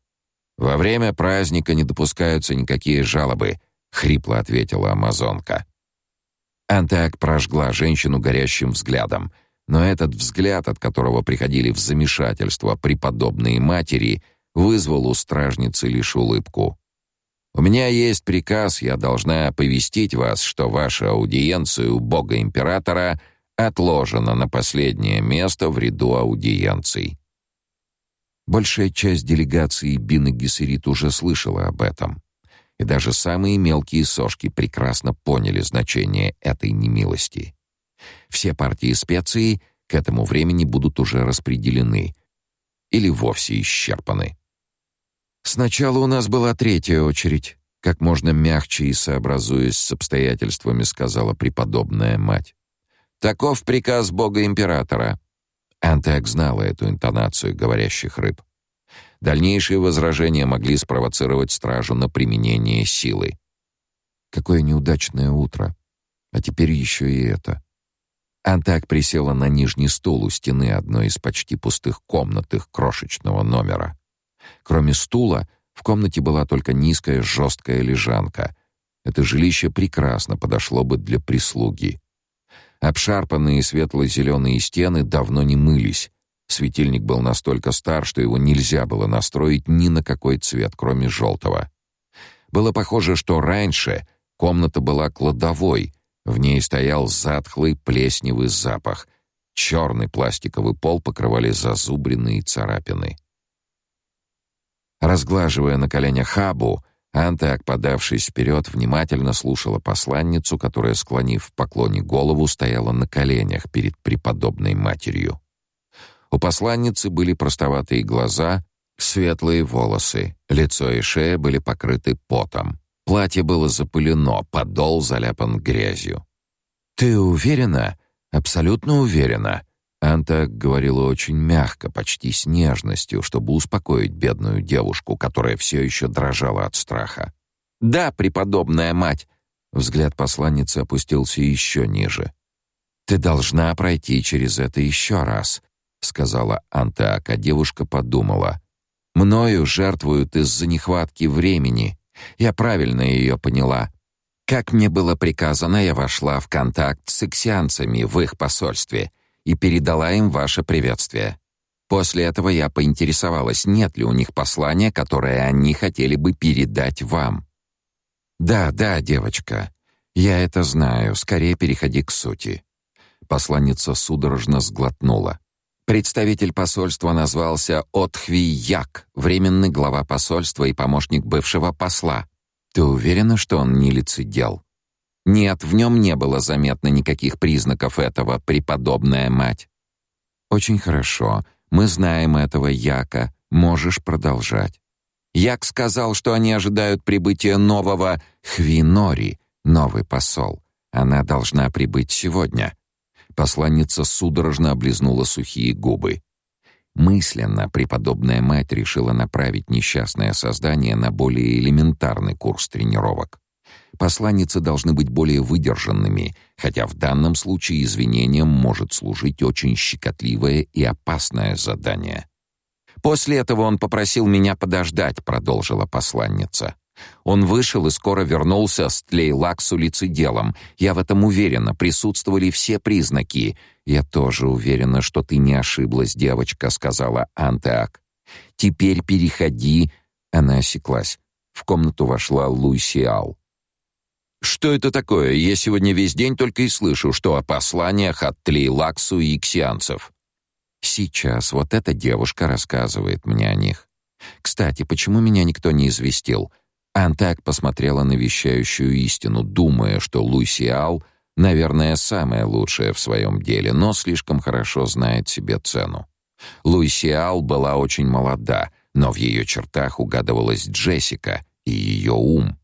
Во время праздника не допускаются никакие жалобы, хрипло ответила амазонка. Антак прожгла женщину горящим взглядом, но этот взгляд, от которого приходили в замешательство преподобные матери, вызвал у стражницы лишь улыбку. У меня есть приказ, я должна оповестить вас, что ваша аудиенция у бога императора — отложено на последнее место в ряду аудиенций. Большая часть делегации Бины Гессерит уже слышала об этом, и даже самые мелкие сошки прекрасно поняли значение этой немилости. Все партии специй к этому времени будут уже распределены или вовсе исчерпаны. Сначала у нас была третья очередь, как можно мягче и сообразуясь с обстоятельствами, сказала преподобная мать. Таков приказ бога императора. Антек знала эту интонацию говорящих рыб. Дальнейшие возражения могли спровоцировать стражу на применение силы. Какое неудачное утро. А теперь еще и это. Антак присела на нижний стул у стены одной из почти пустых комнат их крошечного номера. Кроме стула, в комнате была только низкая жесткая лежанка. Это жилище прекрасно подошло бы для прислуги. Обшарпанные светло-зеленые стены давно не мылись. Светильник был настолько стар, что его нельзя было настроить ни на какой цвет, кроме желтого. Было похоже, что раньше комната была кладовой, в ней стоял затхлый плесневый запах. Черный пластиковый пол покрывали зазубрины и царапины. Разглаживая на коленях хабу, Антак, подавшись вперед, внимательно слушала посланницу, которая, склонив в поклоне голову, стояла на коленях перед преподобной матерью. У посланницы были простоватые глаза, светлые волосы, лицо и шея были покрыты потом. Платье было запылено, подол заляпан грязью. «Ты уверена?» Абсолютно уверена. Анта говорила очень мягко, почти с нежностью, чтобы успокоить бедную девушку, которая все еще дрожала от страха. Да, преподобная мать. Взгляд посланницы опустился еще ниже. Ты должна пройти через это еще раз, сказала Антеак, а девушка подумала: мною жертвуют из-за нехватки времени. Я правильно ее поняла. Как мне было приказано, я вошла в контакт с иксианцами в их посольстве и передала им ваше приветствие. После этого я поинтересовалась, нет ли у них послания, которое они хотели бы передать вам. Да, да, девочка. Я это знаю. Скорее переходи к сути. Посланница судорожно сглотнула. Представитель посольства назвался Отхви Як, временный глава посольства и помощник бывшего посла. Ты уверена, что он не лицедел? Нет, в нем не было заметно никаких признаков этого, преподобная мать. Очень хорошо. Мы знаем этого Яка. Можешь продолжать. Як сказал, что они ожидают прибытия нового Хвинори, новый посол. Она должна прибыть сегодня. Посланница судорожно облизнула сухие губы. Мысленно преподобная мать решила направить несчастное создание на более элементарный курс тренировок. Посланницы должны быть более выдержанными, хотя в данном случае извинением может служить очень щекотливое и опасное задание. После этого он попросил меня подождать, продолжила посланница. Он вышел и скоро вернулся с Тлейлаксу лицеделом. Я в этом уверена, присутствовали все признаки. Я тоже уверена, что ты не ошиблась, девочка, сказала Антеак. Теперь переходи. Она осеклась. В комнату вошла Луисиал. Что это такое? Я сегодня весь день только и слышу, что о посланиях от Тлейлаксу и иксианцев. Сейчас вот эта девушка рассказывает мне о них. Кстати, почему меня никто не известил? Антак посмотрела на вещающую истину, думая, что Лусиал, наверное, самая лучшая в своем деле, но слишком хорошо знает себе цену. Луисиал была очень молода, но в ее чертах угадывалась Джессика и ее ум.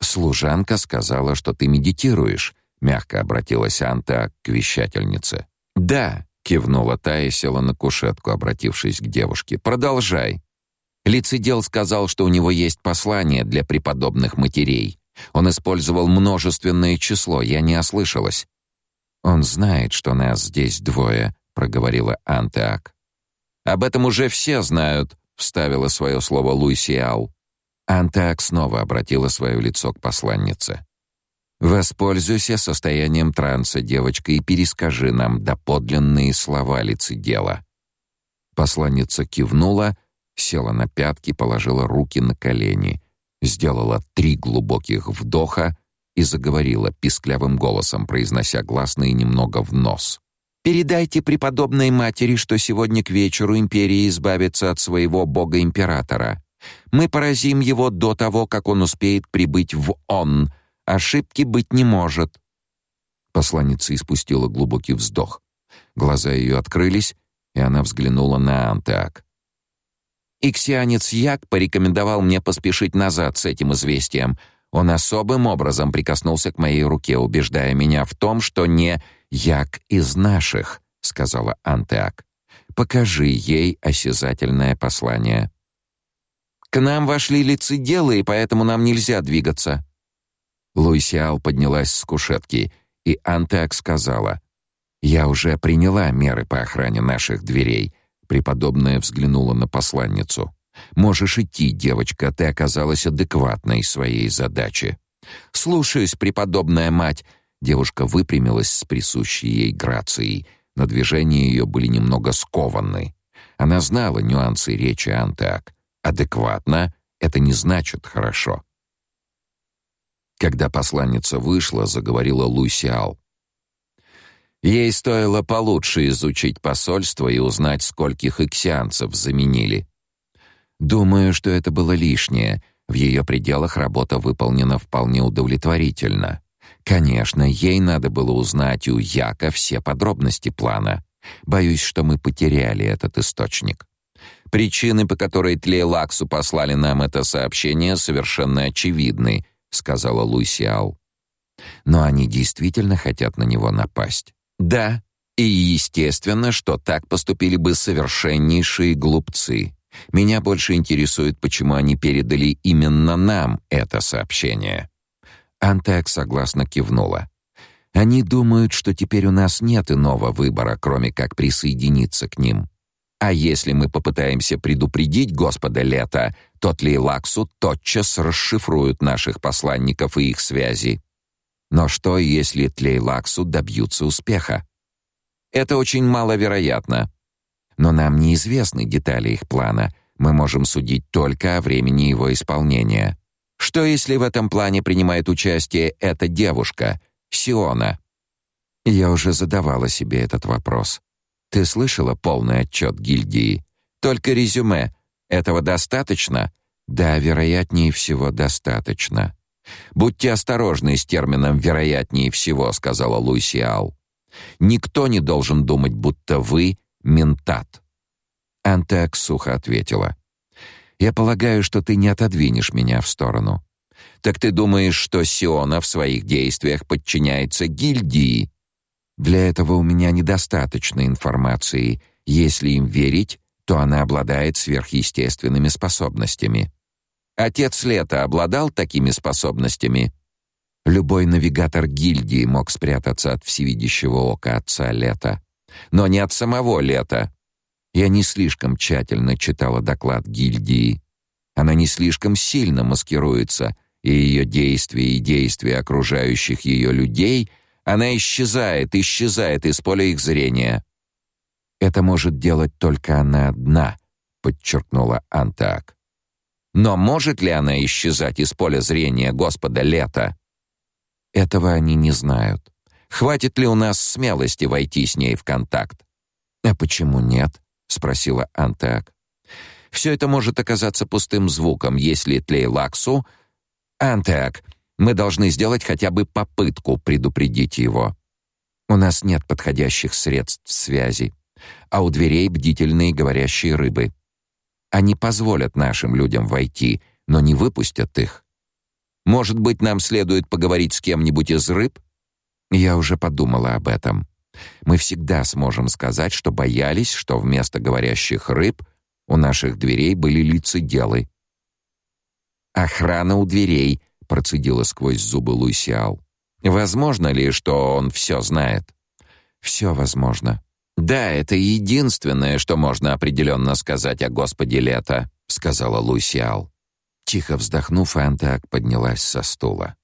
Служанка сказала, что ты медитируешь, мягко обратилась Анта к вещательнице. Да, кивнула та и села на кушетку, обратившись к девушке. Продолжай. Лицедел сказал, что у него есть послание для преподобных матерей. Он использовал множественное число, я не ослышалась. Он знает, что нас здесь двое, проговорила Антеак. Об этом уже все знают, вставила свое слово Луисиал. Антеак снова обратила свое лицо к посланнице. Воспользуйся состоянием транса, девочка, и перескажи нам доподлинные слова лицедела. Посланница кивнула села на пятки, положила руки на колени, сделала три глубоких вдоха и заговорила писклявым голосом, произнося гласные немного в нос. Передайте преподобной матери, что сегодня к вечеру империя избавится от своего бога-императора. Мы поразим его до того, как он успеет прибыть в Он. Ошибки быть не может. Посланница испустила глубокий вздох. Глаза ее открылись, и она взглянула на Антеак. Иксианец Як порекомендовал мне поспешить назад с этим известием. Он особым образом прикоснулся к моей руке, убеждая меня в том, что не Як из наших, сказала Антеак. Покажи ей осязательное послание. К нам вошли лицеделы, и поэтому нам нельзя двигаться. Луисиал поднялась с кушетки, и Антеак сказала: "Я уже приняла меры по охране наших дверей. Преподобная взглянула на посланницу. Можешь идти, девочка, ты оказалась адекватной своей задаче. Слушаюсь, преподобная мать. Девушка выпрямилась с присущей ей грацией, но движения ее были немного скованы. Она знала нюансы речи Антеак. Адекватно это не значит хорошо. Когда посланница вышла, заговорила Лусиал. Ей стоило получше изучить посольство и узнать, скольких иксианцев заменили. Думаю, что это было лишнее. В ее пределах работа выполнена вполне удовлетворительно. Конечно, ей надо было узнать у Яка все подробности плана. Боюсь, что мы потеряли этот источник. Причины, по которой Тлейлаксу послали нам это сообщение, совершенно очевидны, сказала Лусиал. Но они действительно хотят на него напасть. Да, и естественно, что так поступили бы совершеннейшие глупцы. Меня больше интересует, почему они передали именно нам это сообщение. Антек согласно кивнула. Они думают, что теперь у нас нет иного выбора, кроме как присоединиться к ним. А если мы попытаемся предупредить Господа Лета, то Тлейлаксу тотчас расшифруют наших посланников и их связи. Но что, если Тлейлаксу добьются успеха? Это очень маловероятно. Но нам неизвестны детали их плана. Мы можем судить только о времени его исполнения. Что если в этом плане принимает участие эта девушка, Сиона? Я уже задавала себе этот вопрос. Ты слышала полный отчет гильдии? Только резюме. Этого достаточно? Да, вероятнее всего, достаточно. Будьте осторожны с термином вероятнее всего, сказала Луисиал. Никто не должен думать, будто вы ментат. Антек сухо ответила: "Я полагаю, что ты не отодвинешь меня в сторону. Так ты думаешь, что Сиона в своих действиях подчиняется гильдии? Для этого у меня недостаточно информации. Если им верить, то она обладает сверхъестественными способностями. Отец Лета обладал такими способностями. Любой навигатор гильдии мог спрятаться от всевидящего ока отца Лета, но не от самого Лета. Я не слишком тщательно читала доклад гильдии. Она не слишком сильно маскируется, и ее действия и действия окружающих ее людей, она исчезает, исчезает из поля их зрения. Это может делать только она одна, подчеркнула Антак. Но может ли она исчезать из поля зрения Господа Лета? Этого они не знают. Хватит ли у нас смелости войти с ней в контакт? А почему нет? спросила Антак. Все это может оказаться пустым звуком, если Тлейлаксу Антак, мы должны сделать хотя бы попытку предупредить его. У нас нет подходящих средств связи, а у дверей бдительные говорящие рыбы. Они позволят нашим людям войти, но не выпустят их. Может быть, нам следует поговорить с кем-нибудь из рыб? Я уже подумала об этом. Мы всегда сможем сказать, что боялись, что вместо говорящих рыб у наших дверей были лицеделы. Охрана у дверей, процедила сквозь зубы Луисиал. Возможно ли, что он все знает? Все возможно. Да, это единственное, что можно определенно сказать о Господе Лето, сказала Луисиал. Тихо вздохнув, Антак поднялась со стула.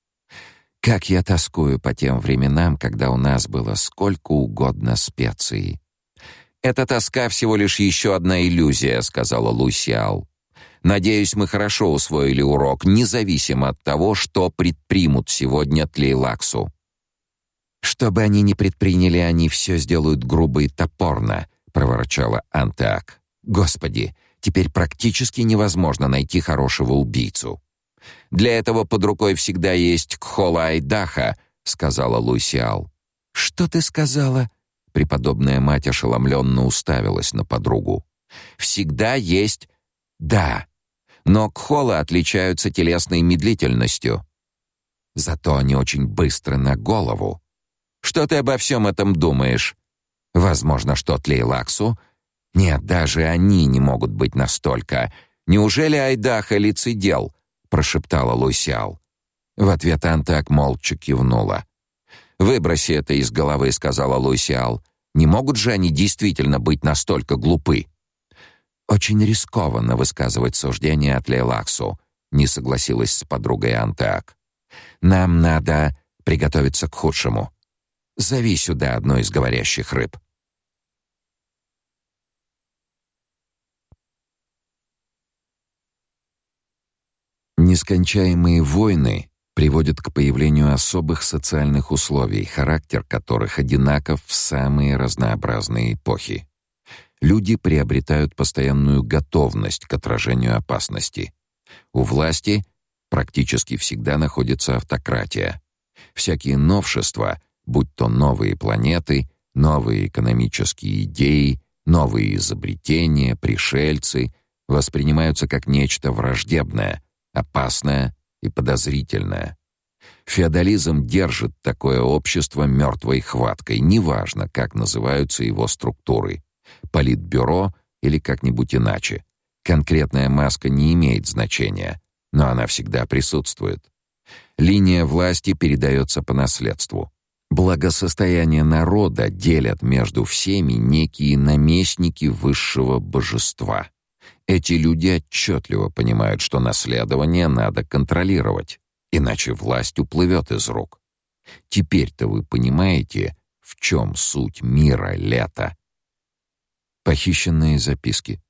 Как я тоскую по тем временам, когда у нас было сколько угодно специй. Эта тоска всего лишь еще одна иллюзия, сказала Лусиал. Надеюсь, мы хорошо усвоили урок, независимо от того, что предпримут сегодня Тлейлаксу. Что бы они ни предприняли, они все сделают грубо и топорно, проворчала Антак. Господи, Теперь практически невозможно найти хорошего убийцу. Для этого под рукой всегда есть Кхола Айдаха, сказала Лусиал. Что ты сказала? Преподобная мать ошеломленно уставилась на подругу. Всегда есть Да. Но Кхола отличаются телесной медлительностью. Зато они очень быстры на голову. Что ты обо всем этом думаешь? Возможно, что Тлейлаксу нет, даже они не могут быть настолько. Неужели Айдаха лицедел? прошептала Лусял. В ответ Антак молча кивнула. Выброси это из головы, сказала Лусял. Не могут же они действительно быть настолько глупы? Очень рискованно высказывать суждения от Лейлаксу, не согласилась с подругой Антак. Нам надо приготовиться к худшему. Зови сюда одну из говорящих рыб. Нескончаемые войны приводят к появлению особых социальных условий, характер которых одинаков в самые разнообразные эпохи. Люди приобретают постоянную готовность к отражению опасности. У власти практически всегда находится автократия. Всякие новшества, будь то новые планеты, новые экономические идеи, новые изобретения, пришельцы, воспринимаются как нечто враждебное, опасная и подозрительная. Феодализм держит такое общество мертвой хваткой, неважно, как называются его структуры — политбюро или как-нибудь иначе. Конкретная маска не имеет значения, но она всегда присутствует. Линия власти передается по наследству. Благосостояние народа делят между всеми некие наместники высшего божества. Эти люди отчетливо понимают, что наследование надо контролировать, иначе власть уплывет из рук. Теперь-то вы понимаете, в чем суть мира лета. Похищенные записки.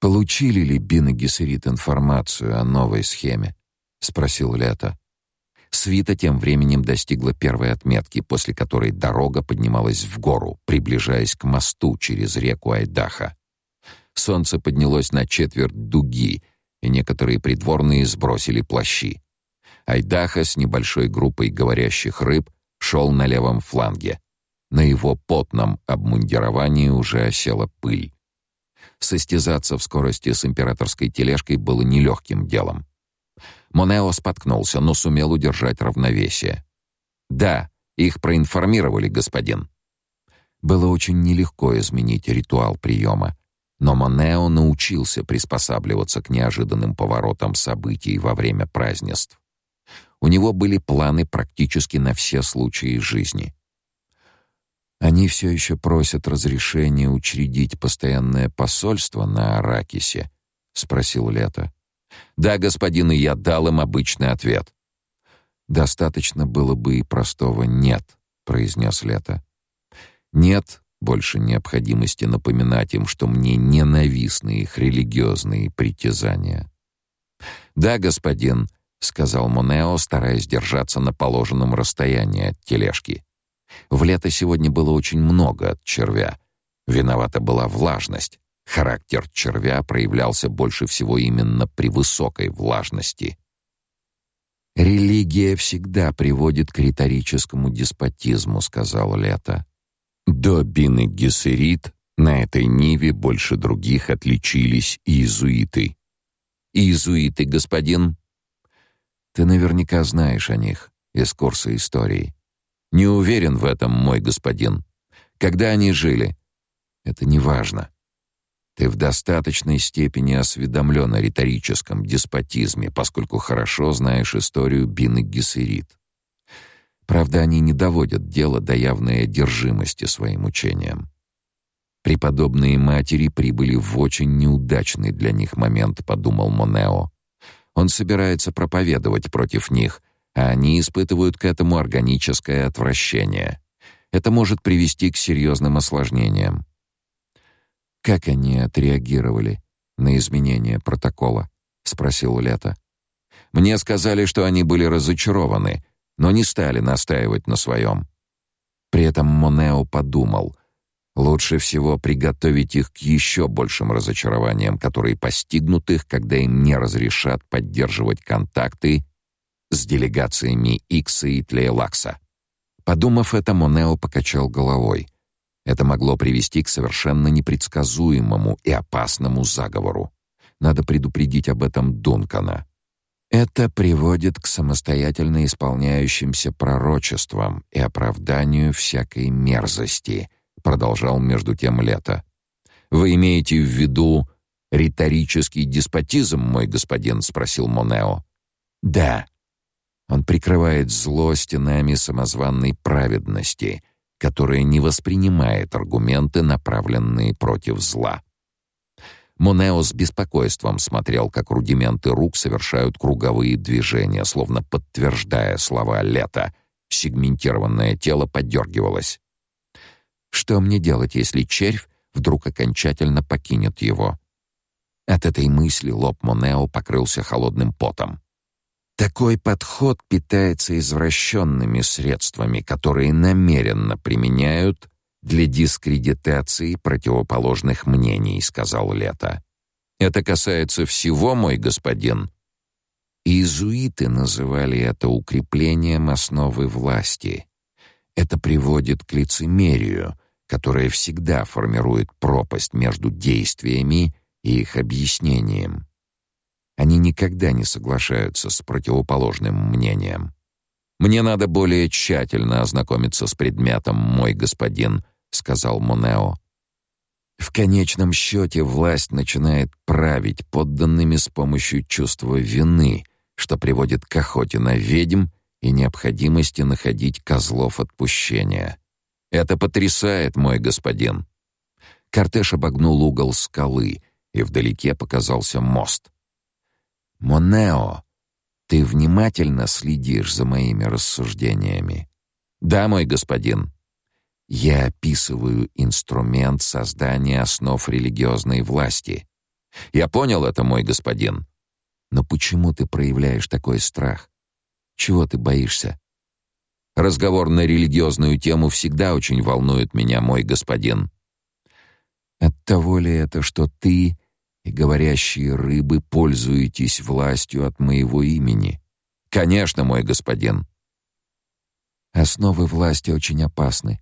Получили ли Бин и Гессерит информацию о новой схеме? спросил Лето. Свита тем временем достигла первой отметки, после которой дорога поднималась в гору, приближаясь к мосту через реку Айдаха. Солнце поднялось на четверть дуги, и некоторые придворные сбросили плащи. Айдаха с небольшой группой говорящих рыб шел на левом фланге. На его потном обмундировании уже осела пыль. Состязаться в скорости с императорской тележкой было нелегким делом. Монео споткнулся, но сумел удержать равновесие. «Да, их проинформировали, господин». Было очень нелегко изменить ритуал приема, но Монео научился приспосабливаться к неожиданным поворотам событий во время празднеств. У него были планы практически на все случаи жизни. Они все еще просят разрешения учредить постоянное посольство на Аракисе, спросил Лето. Да, господин, и я дал им обычный ответ. Достаточно было бы и простого нет, произнес Лето. Нет больше необходимости напоминать им, что мне ненавистны их религиозные притязания. Да, господин, сказал Монео, стараясь держаться на положенном расстоянии от тележки. В лето сегодня было очень много от червя. Виновата была влажность. Характер червя проявлялся больше всего именно при высокой влажности. Религия всегда приводит к риторическому деспотизму, сказал Лето. До Бин и Гессерит на этой ниве больше других отличились иезуиты. Иезуиты, господин, ты наверняка знаешь о них из курса истории. Не уверен в этом, мой господин. Когда они жили? Это не важно. Ты в достаточной степени осведомлен о риторическом деспотизме, поскольку хорошо знаешь историю Бины Гессерит. Правда, они не доводят дело до явной одержимости своим учением. Преподобные матери прибыли в очень неудачный для них момент, подумал Монео. Он собирается проповедовать против них, а они испытывают к этому органическое отвращение. Это может привести к серьезным осложнениям. Как они отреагировали на изменение протокола? спросил Лето. Мне сказали, что они были разочарованы, но не стали настаивать на своем. При этом Монео подумал: лучше всего приготовить их к еще большим разочарованиям, которые постигнут их, когда им не разрешат поддерживать контакты с делегациями Икса и Тлейлакса. Подумав это, Монео покачал головой. Это могло привести к совершенно непредсказуемому и опасному заговору. Надо предупредить об этом Дункана. Это приводит к самостоятельно исполняющимся пророчествам и оправданию всякой мерзости, продолжал между тем Лето. Вы имеете в виду риторический деспотизм, мой господин, спросил Монео. Да, он прикрывает зло стенами самозванной праведности, которая не воспринимает аргументы, направленные против зла. Монео с беспокойством смотрел, как рудименты рук совершают круговые движения, словно подтверждая слова Лета. Сегментированное тело подергивалось. Что мне делать, если червь вдруг окончательно покинет его? От этой мысли лоб Монео покрылся холодным потом. Такой подход питается извращенными средствами, которые намеренно применяют для дискредитации противоположных мнений, сказал Лето. Это касается всего, мой господин. Иезуиты называли это укреплением основы власти. Это приводит к лицемерию, которое всегда формирует пропасть между действиями и их объяснением. Они никогда не соглашаются с противоположным мнением. Мне надо более тщательно ознакомиться с предметом, мой господин, сказал Монео. В конечном счете власть начинает править подданными с помощью чувства вины, что приводит к охоте на ведьм и необходимости находить козлов отпущения. Это потрясает, мой господин. Кортеж обогнул угол скалы, и вдалеке показался мост. Монео, ты внимательно следишь за моими рассуждениями. Да, мой господин. Я описываю инструмент создания основ религиозной власти. Я понял это, мой господин. Но почему ты проявляешь такой страх? Чего ты боишься? Разговор на религиозную тему всегда очень волнует меня, мой господин. От того ли это, что ты и говорящие рыбы пользуетесь властью от моего имени? Конечно, мой господин. Основы власти очень опасны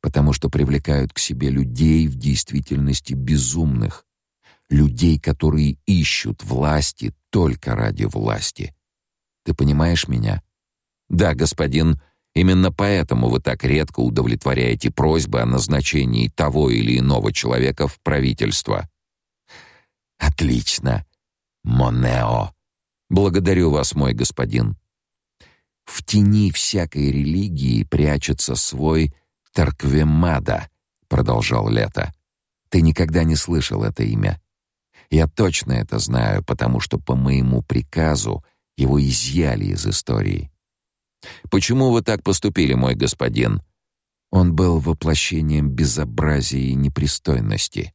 потому что привлекают к себе людей в действительности безумных, людей, которые ищут власти только ради власти. Ты понимаешь меня? Да, господин, именно поэтому вы так редко удовлетворяете просьбы о назначении того или иного человека в правительство. Отлично. Монео. Благодарю вас, мой господин. В тени всякой религии прячется свой Тарквемада, продолжал Лето. Ты никогда не слышал это имя. Я точно это знаю, потому что по моему приказу его изъяли из истории. Почему вы так поступили, мой господин? Он был воплощением безобразия и непристойности.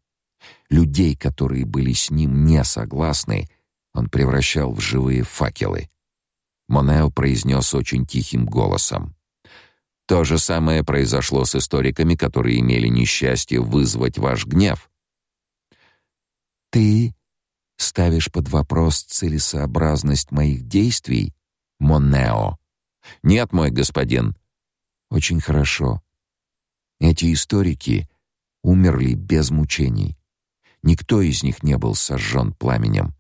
Людей, которые были с ним не согласны, он превращал в живые факелы. Монео произнес очень тихим голосом: то же самое произошло с историками, которые имели несчастье вызвать ваш гнев. Ты ставишь под вопрос целесообразность моих действий, Монео? Нет, мой господин. Очень хорошо. Эти историки умерли без мучений. Никто из них не был сожжен пламенем.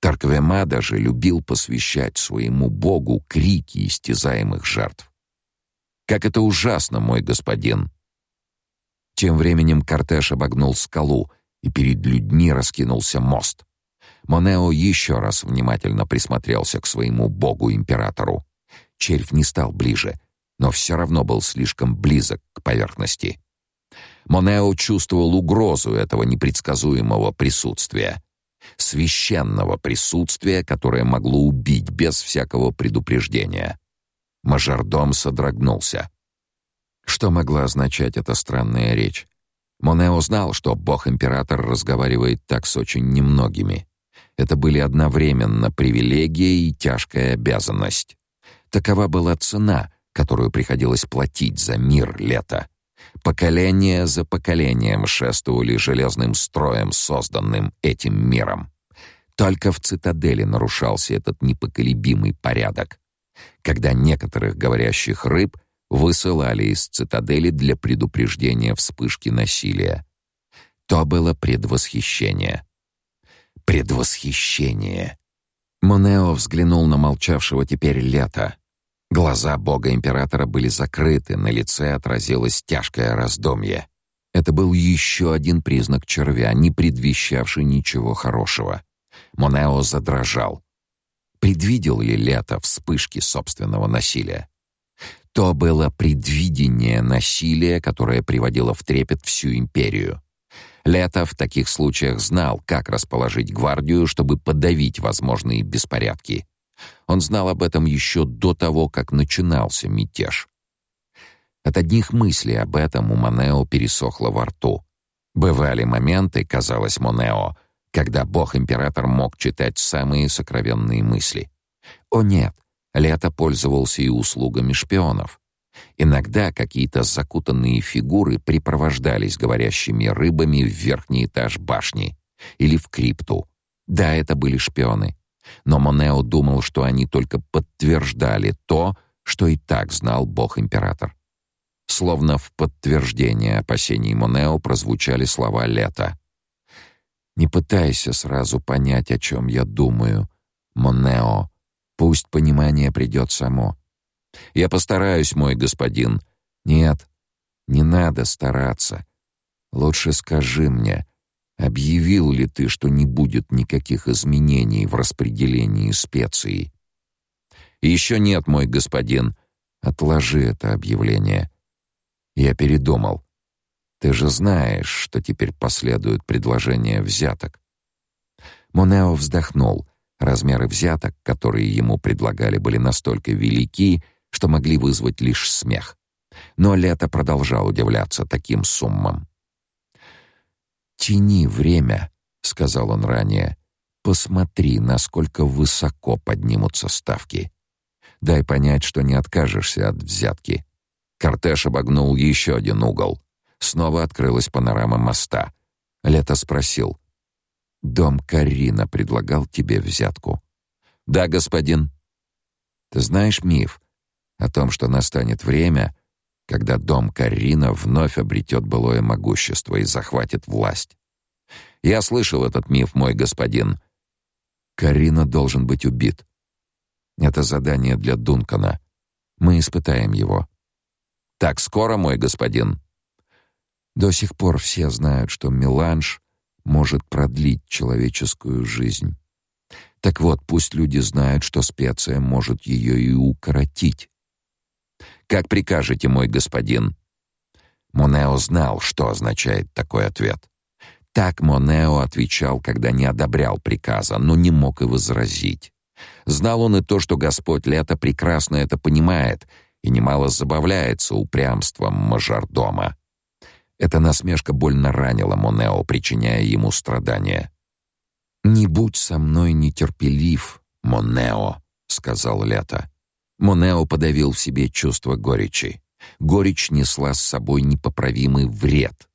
Тарквема даже любил посвящать своему богу крики истязаемых жертв. Как это ужасно, мой господин. Тем временем кортеж обогнул скалу, и перед людьми раскинулся мост. Монео еще раз внимательно присмотрелся к своему богу-императору. Червь не стал ближе, но все равно был слишком близок к поверхности. Монео чувствовал угрозу этого непредсказуемого присутствия, священного присутствия, которое могло убить без всякого предупреждения. Мажордом содрогнулся. Что могла означать эта странная речь? Монео знал, что бог-император разговаривает так с очень немногими. Это были одновременно привилегия и тяжкая обязанность. Такова была цена, которую приходилось платить за мир лета. Поколение за поколением шествовали железным строем, созданным этим миром. Только в цитадели нарушался этот непоколебимый порядок когда некоторых говорящих рыб высылали из цитадели для предупреждения вспышки насилия. То было предвосхищение. Предвосхищение. Монео взглянул на молчавшего теперь Лето. Глаза бога-императора были закрыты, на лице отразилось тяжкое раздумье. Это был еще один признак червя, не предвещавший ничего хорошего. Монео задрожал. Предвидел ли Лето вспышки собственного насилия? То было предвидение насилия, которое приводило в трепет всю империю. Лето в таких случаях знал, как расположить гвардию, чтобы подавить возможные беспорядки. Он знал об этом еще до того, как начинался мятеж. От одних мыслей об этом у Монео пересохло во рту. Бывали моменты, казалось Монео, когда бог-император мог читать самые сокровенные мысли. О нет, Лето пользовался и услугами шпионов. Иногда какие-то закутанные фигуры припровождались говорящими рыбами в верхний этаж башни или в крипту. Да, это были шпионы. Но Монео думал, что они только подтверждали то, что и так знал бог-император. Словно в подтверждение опасений Монео прозвучали слова Лета. Не пытайся сразу понять, о чем я думаю, Монео. Пусть понимание придет само. Я постараюсь, мой господин. Нет, не надо стараться. Лучше скажи мне, объявил ли ты, что не будет никаких изменений в распределении специй? Еще нет, мой господин. Отложи это объявление. Я передумал. Ты же знаешь, что теперь последует предложение взяток. Монео вздохнул. Размеры взяток, которые ему предлагали, были настолько велики, что могли вызвать лишь смех. Но Лето продолжал удивляться таким суммам. «Тяни время», — сказал он ранее. «Посмотри, насколько высоко поднимутся ставки. Дай понять, что не откажешься от взятки». Кортеж обогнул еще один угол. Снова открылась панорама моста. Лето спросил. «Дом Карина предлагал тебе взятку?» «Да, господин». «Ты знаешь миф о том, что настанет время, когда дом Карина вновь обретет былое могущество и захватит власть?» «Я слышал этот миф, мой господин». «Карина должен быть убит. Это задание для Дункана. Мы испытаем его». «Так скоро, мой господин?» До сих пор все знают, что меланж может продлить человеческую жизнь. Так вот, пусть люди знают, что специя может ее и укоротить. Как прикажете, мой господин? Монео знал, что означает такой ответ. Так Монео отвечал, когда не одобрял приказа, но не мог и возразить. Знал он и то, что Господь Лето прекрасно это понимает и немало забавляется упрямством мажордома. Эта насмешка больно ранила Монео, причиняя ему страдания. «Не будь со мной нетерпелив, Монео», — сказал Лето. Монео подавил в себе чувство горечи. Горечь несла с собой непоправимый вред.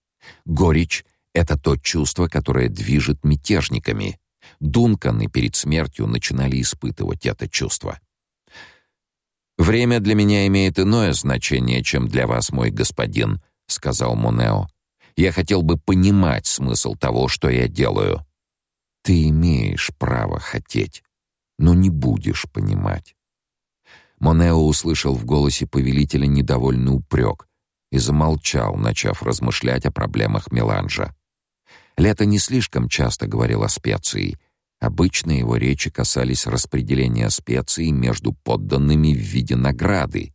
Горечь — это то чувство, которое движет мятежниками. Дунканы перед смертью начинали испытывать это чувство. «Время для меня имеет иное значение, чем для вас, мой господин», — сказал Монео. «Я хотел бы понимать смысл того, что я делаю». «Ты имеешь право хотеть, но не будешь понимать». Монео услышал в голосе повелителя недовольный упрек и замолчал, начав размышлять о проблемах меланжа. Лето не слишком часто говорил о специи. Обычно его речи касались распределения специй между подданными в виде награды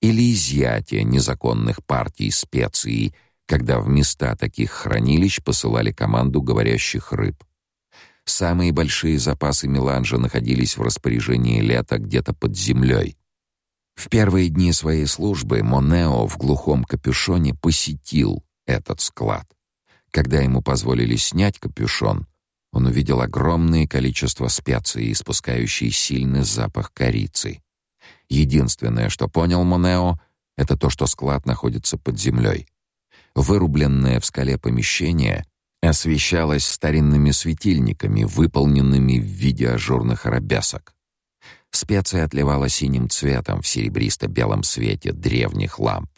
или изъятия незаконных партий специй, когда в места таких хранилищ посылали команду говорящих рыб. Самые большие запасы меланжа находились в распоряжении Лета где-то под землей. В первые дни своей службы Монео в глухом капюшоне посетил этот склад. Когда ему позволили снять капюшон, он увидел огромное количество специй, испускающие сильный запах корицы. Единственное, что понял Монео, это то, что склад находится под землей. Вырубленное в скале помещение освещалось старинными светильниками, выполненными в виде ажурных арабесок. Специя отливала синим цветом в серебристо-белом свете древних ламп.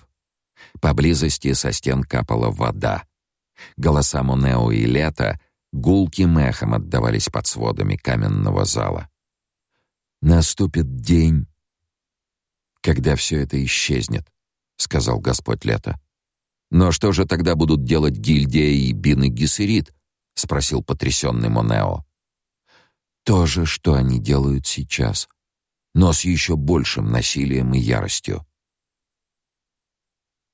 Поблизости со стен капала вода. Голоса Монео и Лета гулким эхом отдавались под сводами каменного зала. Наступит день, когда все это исчезнет, сказал Господь Лето. Но что же тогда будут делать гильдия и Бин и Гессерит? спросил потрясенный Монео. То же, что они делают сейчас, но с еще большим насилием и яростью.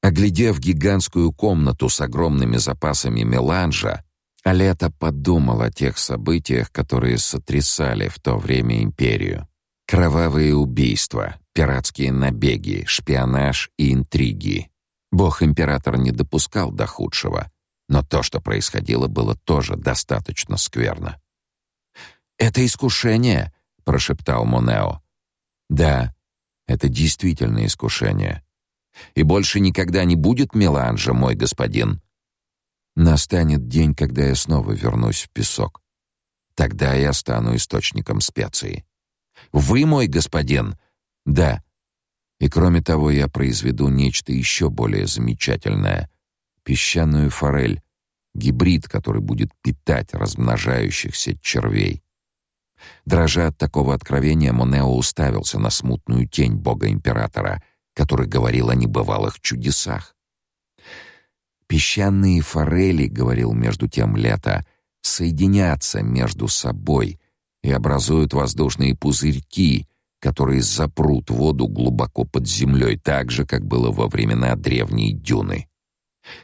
Оглядев гигантскую комнату с огромными запасами меланжа, Алета подумал о тех событиях, которые сотрясали в то время империю. Кровавые убийства, пиратские набеги, шпионаж и интриги. Бог-император не допускал до худшего, но то, что происходило, было тоже достаточно скверно. «Это искушение», — прошептал Монео. «Да, это действительно искушение. И больше никогда не будет меланжа, мой господин». Настанет день, когда я снова вернусь в песок. Тогда я стану источником специй. Вы мой господин, да. И кроме того, я произведу нечто еще более замечательное. Песчаную форель, гибрид, который будет питать размножающихся червей. Дрожа от такого откровения, Монео уставился на смутную тень бога-императора, который говорил о небывалых чудесах. «Песчаные форели, — говорил между тем лето, — соединятся между собой и образуют воздушные пузырьки, которые запрут воду глубоко под землей, так же, как было во времена древней дюны.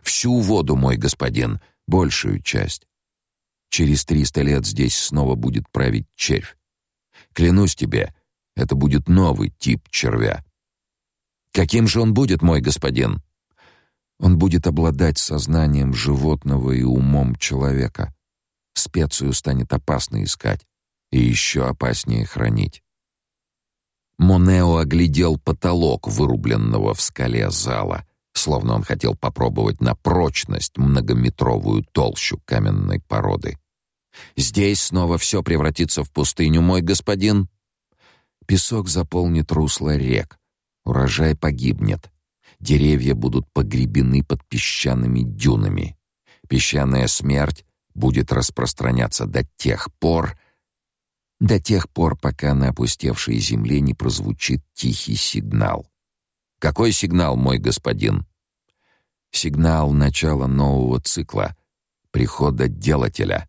Всю воду, мой господин, большую часть. Через триста лет здесь снова будет править червь. Клянусь тебе, это будет новый тип червя. Каким же он будет, мой господин? Он будет обладать сознанием животного и умом человека. Специю станет опасно искать и еще опаснее хранить. Монео оглядел потолок вырубленного в скале зала, словно он хотел попробовать на прочность многометровую толщу каменной породы. Здесь снова все превратится в пустыню, мой господин. Песок заполнит русло рек. Урожай погибнет. Деревья будут погребены под песчаными дюнами. Песчаная смерть будет распространяться до тех пор, до тех пор, пока на опустевшей земле не прозвучит тихий сигнал. Какой сигнал, мой господин? Сигнал начала нового цикла, прихода делателя,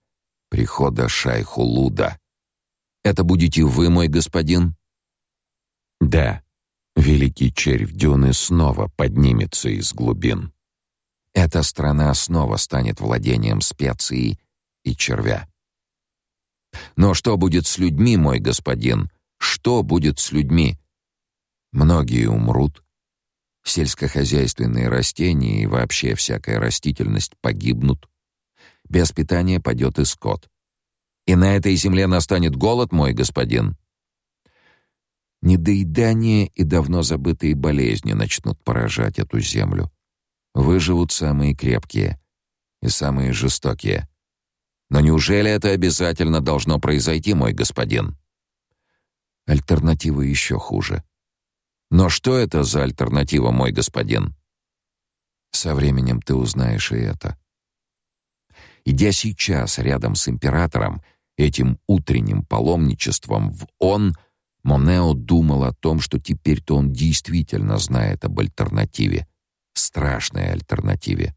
прихода Шайхулуда. Это будете вы, мой господин? Да. Великий червь Дюны снова поднимется из глубин. Эта страна снова станет владением специй и червя. Но что будет с людьми, мой господин? Что будет с людьми? Многие умрут. Сельскохозяйственные растения и вообще всякая растительность погибнут. Без питания падет и скот. И на этой земле настанет голод, мой господин. Недоедание и давно забытые болезни начнут поражать эту землю. Выживут самые крепкие и самые жестокие. Но неужели это обязательно должно произойти, мой господин? Альтернатива еще хуже. Но что это за альтернатива, мой господин? Со временем ты узнаешь и это. Идя сейчас рядом с императором, этим утренним паломничеством в он, Монео думал о том, что теперь-то он действительно знает об альтернативе, страшной альтернативе.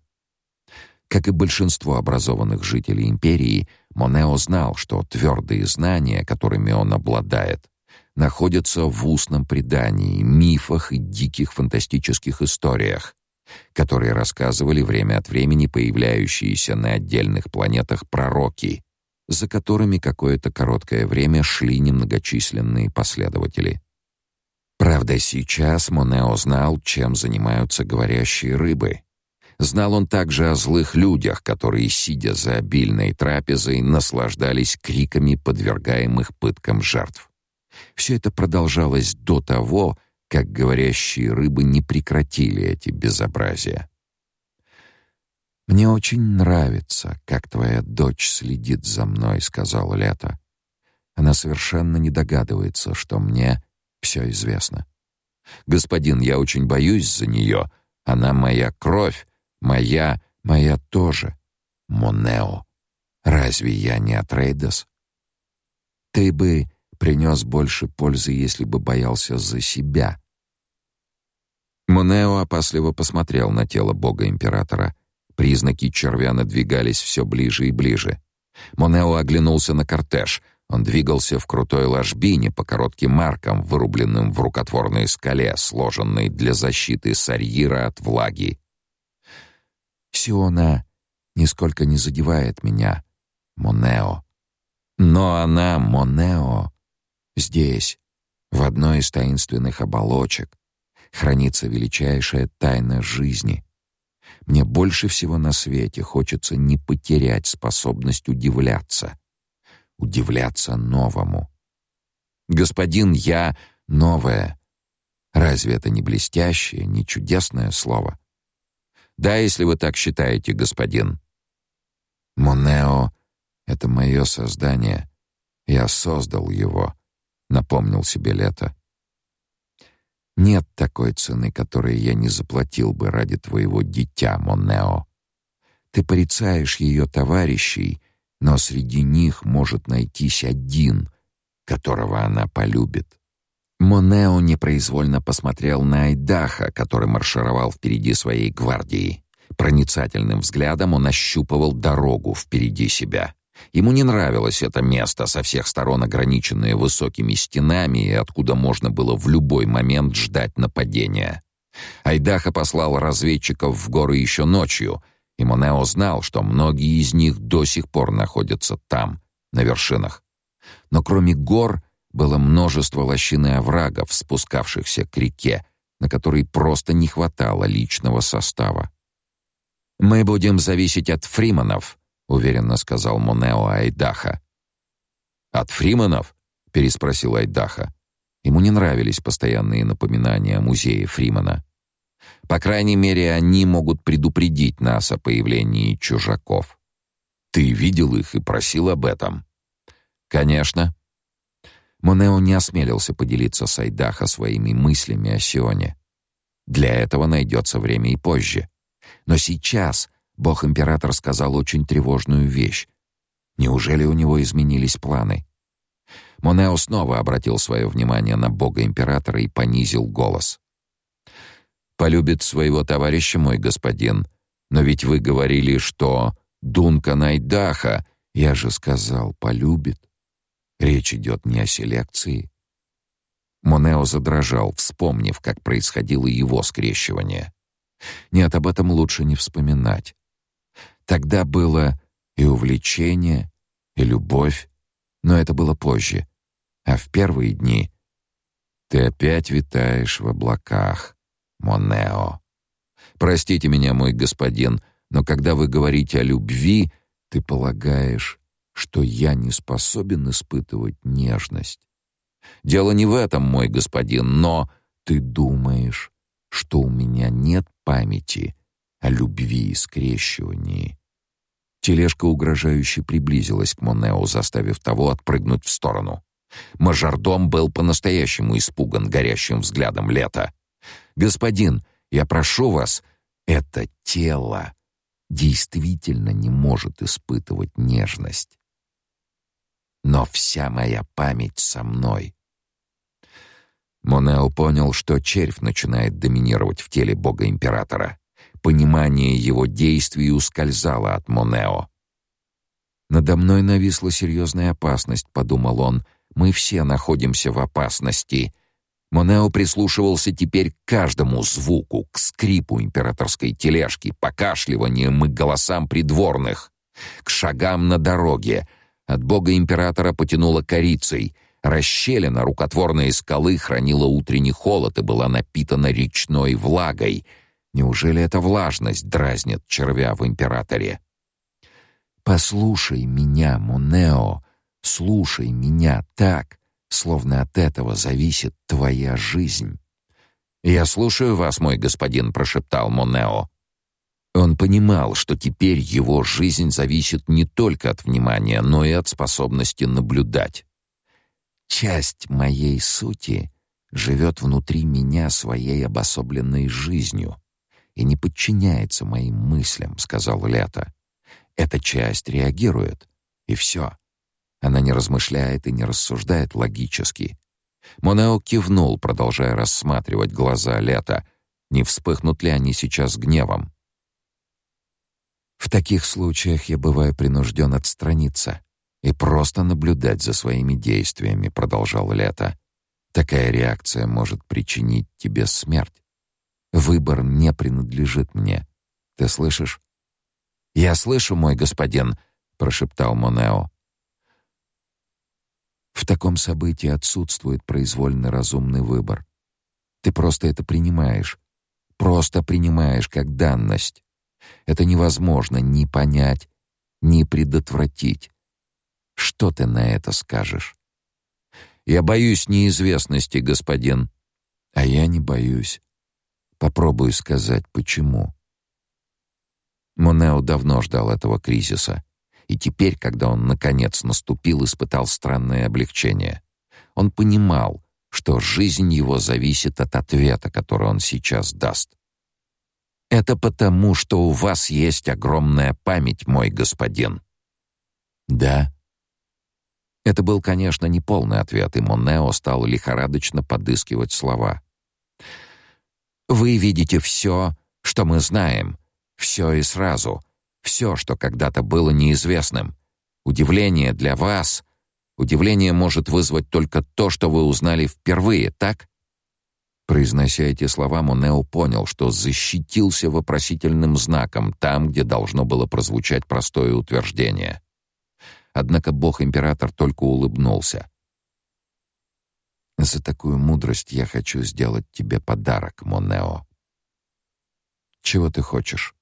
Как и большинство образованных жителей империи, Монео знал, что твердые знания, которыми он обладает, находятся в устном предании, мифах и диких фантастических историях, которые рассказывали время от времени появляющиеся на отдельных планетах пророки, за которыми какое-то короткое время шли немногочисленные последователи. Правда, сейчас Монео знал, чем занимаются говорящие рыбы, Знал он также о злых людях, которые, сидя за обильной трапезой, наслаждались криками подвергаемых пыткам жертв. Все это продолжалось до того, как говорящие рыбы не прекратили эти безобразия. «Мне очень нравится, как твоя дочь следит за мной», — сказал Лето. Она совершенно не догадывается, что мне все известно. «Господин, я очень боюсь за нее. Она моя кровь, Моя, моя тоже. Монео. Разве я не Атрейдес? Ты бы принес больше пользы, если бы боялся за себя. Монео опасливо посмотрел на тело бога-императора. Признаки червя надвигались все ближе и ближе. Монео оглянулся на кортеж. Он двигался в крутой ложбине по коротким маркам, вырубленным в рукотворной скале, сложенной для защиты Сарьира от влаги Сиона нисколько не задевает меня, Монео. Но она, Монео, здесь, в одной из таинственных оболочек, хранится величайшая тайна жизни. Мне больше всего на свете хочется не потерять способность удивляться, удивляться новому. Господин я новое. Разве это не блестящее, не чудесное слово? Да, если вы так считаете, господин. Монео — это мое создание. Я создал его, напомнил себе Лето. Нет такой цены, которой я не заплатил бы ради твоего дитя, Монео. Ты порицаешь ее товарищей, но среди них может найтись один, которого она полюбит. Монео непроизвольно посмотрел на Айдаха, который маршировал впереди своей гвардии. Проницательным взглядом он ощупывал дорогу впереди себя. Ему не нравилось это место, со всех сторон ограниченное высокими стенами и откуда можно было в любой момент ждать нападения. Айдаха послал разведчиков в горы еще ночью, и Монео знал, что многие из них до сих пор находятся там, на вершинах. Но кроме гор было множество лощин и оврагов, спускавшихся к реке, на которой просто не хватало личного состава. «Мы будем зависеть от фриманов», — уверенно сказал Монео Айдаха. «От фриманов?» — переспросил Айдаха. Ему не нравились постоянные напоминания о музее Фримана. По крайней мере, они могут предупредить нас о появлении чужаков. Ты видел их и просил об этом? Конечно. Монео не осмелился поделиться с Айдаха своими мыслями о Сионе. Для этого найдется время и позже. Но сейчас бог-император сказал очень тревожную вещь. Неужели у него изменились планы? Монео снова обратил свое внимание на бога-императора и понизил голос. «Полюбит своего товарища, мой господин. Но ведь вы говорили, что Дунка Найдаха...» «Я же сказал, полюбит. Речь идет не о селекции. Монео задрожал, вспомнив, как происходило его скрещивание. Нет, об этом лучше не вспоминать. Тогда было и увлечение, и любовь, но это было позже. А в первые дни ты опять витаешь в облаках, Монео. Простите меня, мой господин, но когда вы говорите о любви, ты полагаешь, что я не способен испытывать нежность. Дело не в этом, мой господин, но ты думаешь, что у меня нет памяти о любви и скрещивании. Тележка угрожающе приблизилась к Монео, заставив того отпрыгнуть в сторону. Мажордом был по-настоящему испуган горящим взглядом лета. «Господин, я прошу вас, это тело действительно не может испытывать нежность но вся моя память со мной. Монео понял, что червь начинает доминировать в теле бога-императора. Понимание его действий ускользало от Монео. «Надо мной нависла серьезная опасность», — подумал он. «Мы все находимся в опасности». Монео прислушивался теперь к каждому звуку, к скрипу императорской тележки, покашливаниям и голосам придворных, к шагам на дороге — от бога императора потянуло корицей. Расщелина рукотворной скалы хранила утренний холод и была напитана речной влагой. Неужели эта влажность дразнит червя в императоре? «Послушай меня, Монео, слушай меня так, словно от этого зависит твоя жизнь». «Я слушаю вас, мой господин», — прошептал Монео. Он понимал, что теперь его жизнь зависит не только от внимания, но и от способности наблюдать. Часть моей сути живет внутри меня своей обособленной жизнью и не подчиняется моим мыслям, сказал Лето. Эта часть реагирует, и все. Она не размышляет и не рассуждает логически. Монео кивнул, продолжая рассматривать глаза Лета. Не вспыхнут ли они сейчас гневом? В таких случаях я бываю принужден отстраниться и просто наблюдать за своими действиями, продолжал Лето. Такая реакция может причинить тебе смерть. Выбор не принадлежит мне. Ты слышишь? Я слышу, мой господин, прошептал Монео. В таком событии отсутствует произвольный разумный выбор. Ты просто это принимаешь. Просто принимаешь как данность. Это невозможно ни понять, ни предотвратить. Что ты на это скажешь? Я боюсь неизвестности, господин. А я не боюсь. Попробую сказать, почему. Монео давно ждал этого кризиса, и теперь, когда он наконец наступил, испытал странное облегчение. Он понимал, что жизнь его зависит от ответа, который он сейчас даст. Это потому, что у вас есть огромная память, мой господин. Да. Это был, конечно, не полный ответ, и Монео стал лихорадочно подыскивать слова. Вы видите все, что мы знаем, все и сразу, все, что когда-то было неизвестным. Удивление для вас, удивление может вызвать только то, что вы узнали впервые, так? Произнося эти слова, Монео понял, что защитился вопросительным знаком там, где должно было прозвучать простое утверждение. Однако бог-император только улыбнулся. «За такую мудрость я хочу сделать тебе подарок, Монео». «Чего ты хочешь?»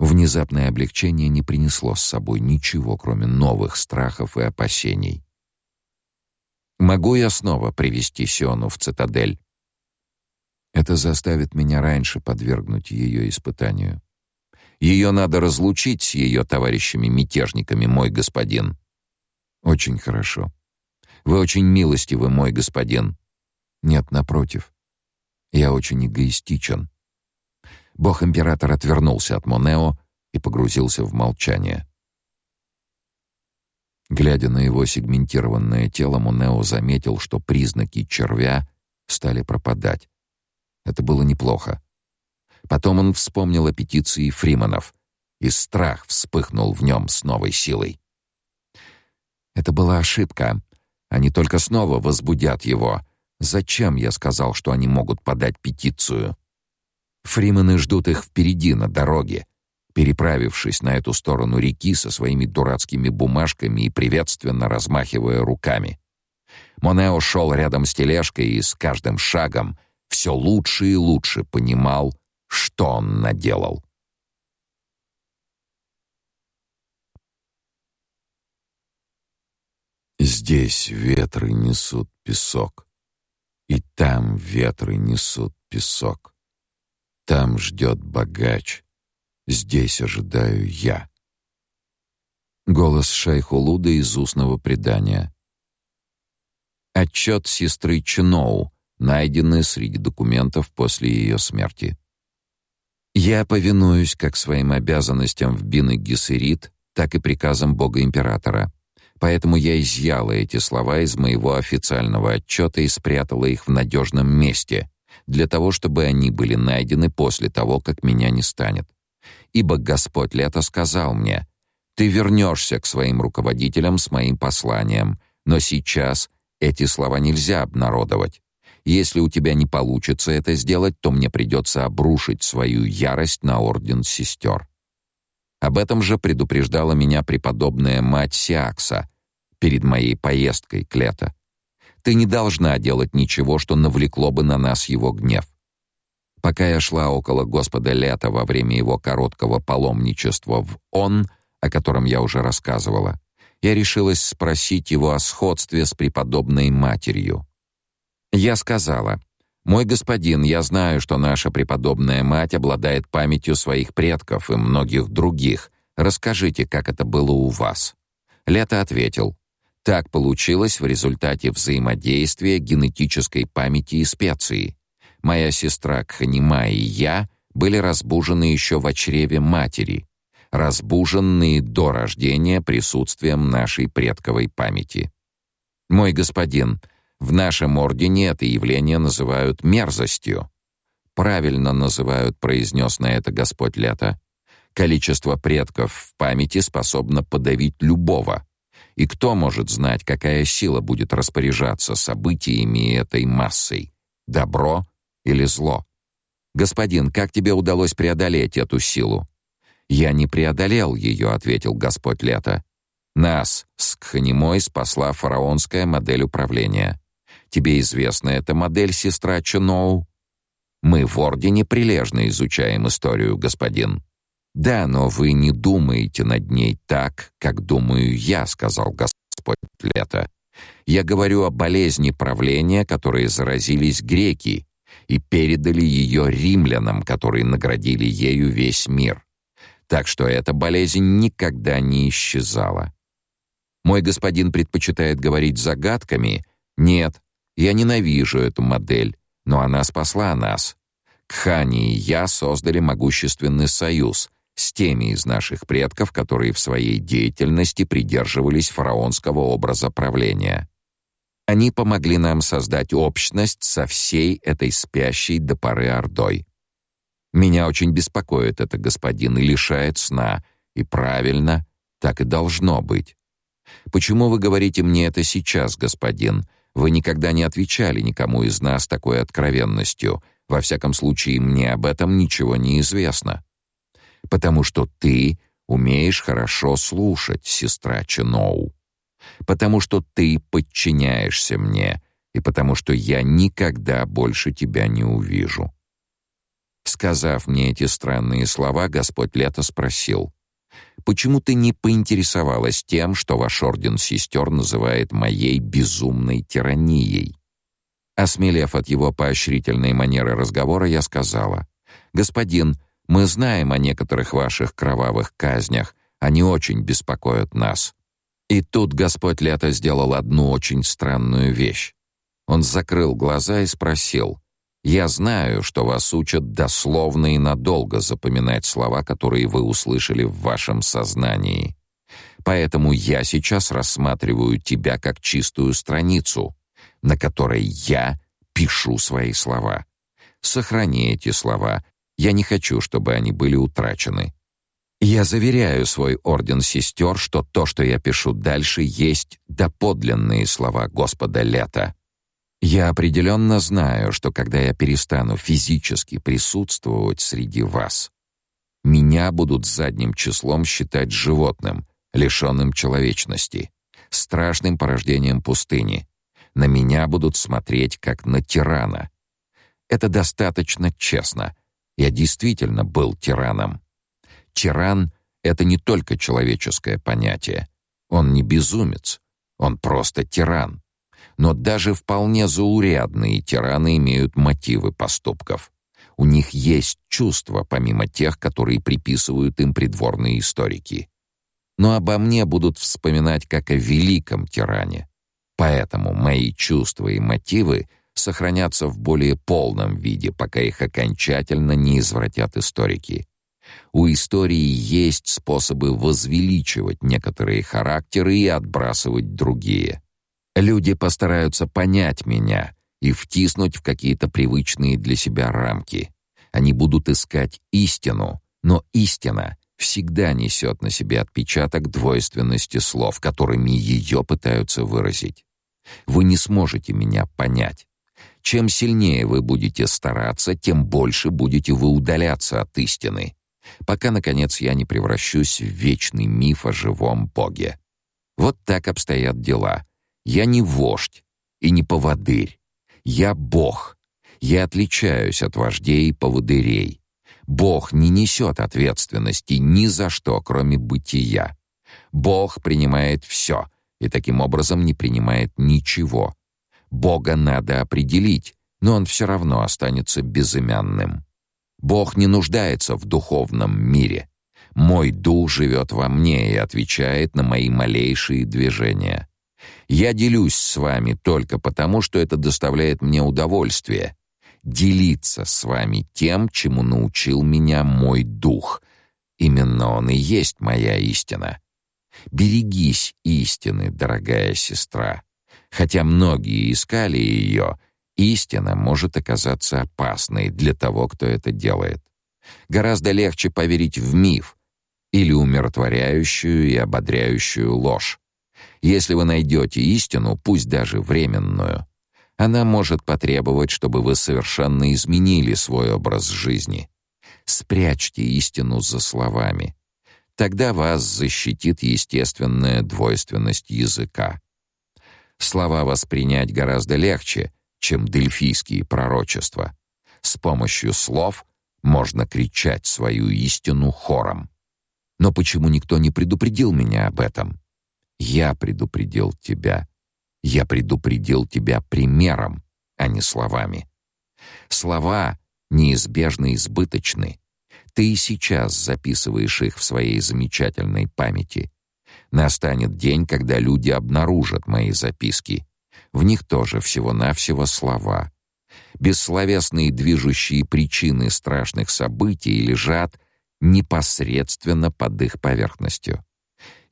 Внезапное облегчение не принесло с собой ничего, кроме новых страхов и опасений. Могу я снова привести Сиону в цитадель? Это заставит меня раньше подвергнуть ее испытанию. Ее надо разлучить с ее товарищами-мятежниками, мой господин. Очень хорошо. Вы очень милостивы, мой господин. Нет, напротив. Я очень эгоистичен. Бог-император отвернулся от Монео и погрузился в молчание. Глядя на его сегментированное тело, Монео заметил, что признаки червя стали пропадать. Это было неплохо. Потом он вспомнил о петиции Фриманов, и страх вспыхнул в нем с новой силой. Это была ошибка. Они только снова возбудят его. Зачем я сказал, что они могут подать петицию? Фримены ждут их впереди на дороге. Переправившись на эту сторону реки со своими дурацкими бумажками и приветственно размахивая руками. Монео шел рядом с тележкой и с каждым шагом все лучше и лучше понимал, что он наделал. Здесь ветры несут песок, и там ветры несут песок. Там ждет богач, здесь ожидаю я. Голос Шайхулуда из устного предания. Отчет сестры Чиноу, найденный среди документов после ее смерти. Я повинуюсь как своим обязанностям в Бин-Гессерит, так и приказам Бога-императора. Поэтому я изъяла эти слова из моего официального отчета и спрятала их в надежном месте, для того, чтобы они были найдены после того, как меня не станет. Ибо Господь Лето сказал мне, «Ты вернешься к своим руководителям с моим посланием, но сейчас эти слова нельзя обнародовать. Если у тебя не получится это сделать, то мне придется обрушить свою ярость на орден сестер. Об этом же предупреждала меня преподобная мать Сиакса перед моей поездкой к Лето. Ты не должна делать ничего, что навлекло бы на нас его гнев. Пока я шла около Господа Лета во время его короткого паломничества в Он, о котором я уже рассказывала, я решилась спросить его о сходстве с преподобной матерью. Я сказала: "Мой господин, я знаю, что наша преподобная мать обладает памятью своих предков и многих других. Расскажите, как это было у вас?" Лето ответил: "Так получилось в результате взаимодействия генетической памяти и специи. Моя сестра Кханима и я были разбужены еще в чреве матери, разбуженные до рождения присутствием нашей предковой памяти. Мой господин, в нашем ордене это явление называют мерзостью. Правильно называют, произнес на это Господь Лето. Количество предков в памяти способно подавить любого. И кто может знать, какая сила будет распоряжаться событиями этой массой? Добро или зло? Господин, как тебе удалось преодолеть эту силу? Я не преодолел ее, ответил Господь Лето. Нас с Кханимой спасла фараонская модель управления. Тебе известна эта модель, сестра Чуноу? Мы в Ордене прилежно изучаем историю, господин. Да, но вы не думаете над ней так, как думаю я, сказал Господь Лето. Я говорю о болезни правления, которые заразились греки и передали ее римлянам, которые наградили ею весь мир. Так что эта болезнь никогда не исчезала. Мой господин предпочитает говорить загадками. Нет, я ненавижу эту модель, но она спасла нас. Кхани и я создали могущественный союз с теми из наших предков, которые в своей деятельности придерживались фараонского образа правления. Они помогли нам создать общность со всей этой спящей до поры ордой. Меня очень беспокоит это, господин, и лишает сна. И правильно, так и должно быть. Почему вы говорите мне это сейчас, господин? Вы никогда не отвечали никому из нас такой откровенностью. Во всяком случае, мне об этом ничего не известно. Потому что ты умеешь хорошо слушать, сестра Ченоу. Потому что ты подчиняешься мне, и потому что я никогда больше тебя не увижу. Сказав мне эти странные слова, Господь Лето спросил: Почему ты не поинтересовалась тем, что ваш орден сестер называет моей безумной тиранией? Осмелев от его поощрительной манеры разговора, я сказала: "Господин, мы знаем о некоторых ваших кровавых казнях, они очень беспокоят нас". И тут Господь Лето сделал одну очень странную вещь. Он закрыл глаза и спросил: я знаю, что вас учат дословно и надолго запоминать слова, которые вы услышали в вашем сознании. Поэтому я сейчас рассматриваю тебя как чистую страницу, на которой я пишу свои слова. Сохрани эти слова. Я не хочу, чтобы они были утрачены. Я заверяю свой орден сестер, что то, что я пишу дальше, есть доподлинные слова Господа Лета. Я определенно знаю, что когда я перестану физически присутствовать среди вас, меня будут задним числом считать животным, лишенным человечности, страшным порождением пустыни. На меня будут смотреть как на тирана. Это достаточно честно. Я действительно был тираном. Тиран — это не только человеческое понятие. Он не безумец. Он просто тиран но даже вполне заурядные тираны имеют мотивы поступков. У них есть чувства, помимо тех, которые приписывают им придворные историки. Но обо мне будут вспоминать как о великом тиране. Поэтому мои чувства и мотивы сохранятся в более полном виде, пока их окончательно не извратят историки. У истории есть способы возвеличивать некоторые характеры и отбрасывать другие. Люди постараются понять меня и втиснуть в какие-то привычные для себя рамки. Они будут искать истину, но истина всегда несет на себе отпечаток двойственности слов, которыми ее пытаются выразить. Вы не сможете меня понять. Чем сильнее вы будете стараться, тем больше будете вы удаляться от истины, пока наконец я не превращусь в вечный миф о живом боге. Вот так обстоят дела. Я не вождь и не поводырь. Я бог. Я отличаюсь от вождей и поводырей. Бог не несет ответственности ни за что, кроме бытия. Бог принимает все и таким образом не принимает ничего. Бога надо определить, но он все равно останется безымянным. Бог не нуждается в духовном мире. Мой дух живет во мне и отвечает на мои малейшие движения. Я делюсь с вами только потому, что это доставляет мне удовольствие. Делиться с вами тем, чему научил меня мой дух. Именно он и есть моя истина. Берегись истины, дорогая сестра. Хотя многие искали ее, истина может оказаться опасной для того, кто это делает. Гораздо легче поверить в миф или умиротворяющую и ободряющую ложь. Если вы найдете истину, пусть даже временную, она может потребовать, чтобы вы совершенно изменили свой образ жизни. Спрячьте истину за словами. Тогда вас защитит естественная двойственность языка. Слова воспринять гораздо легче, чем дельфийские пророчества. С помощью слов можно кричать свою истину хором. Но почему никто не предупредил меня об этом? Я предупредил тебя. Я предупредил тебя примером, а не словами. Слова неизбежно избыточны. Ты и сейчас записываешь их в своей замечательной памяти. Настанет день, когда люди обнаружат мои записки. В них тоже всего-навсего слова. Бессловесные движущие причины страшных событий лежат непосредственно под их поверхностью.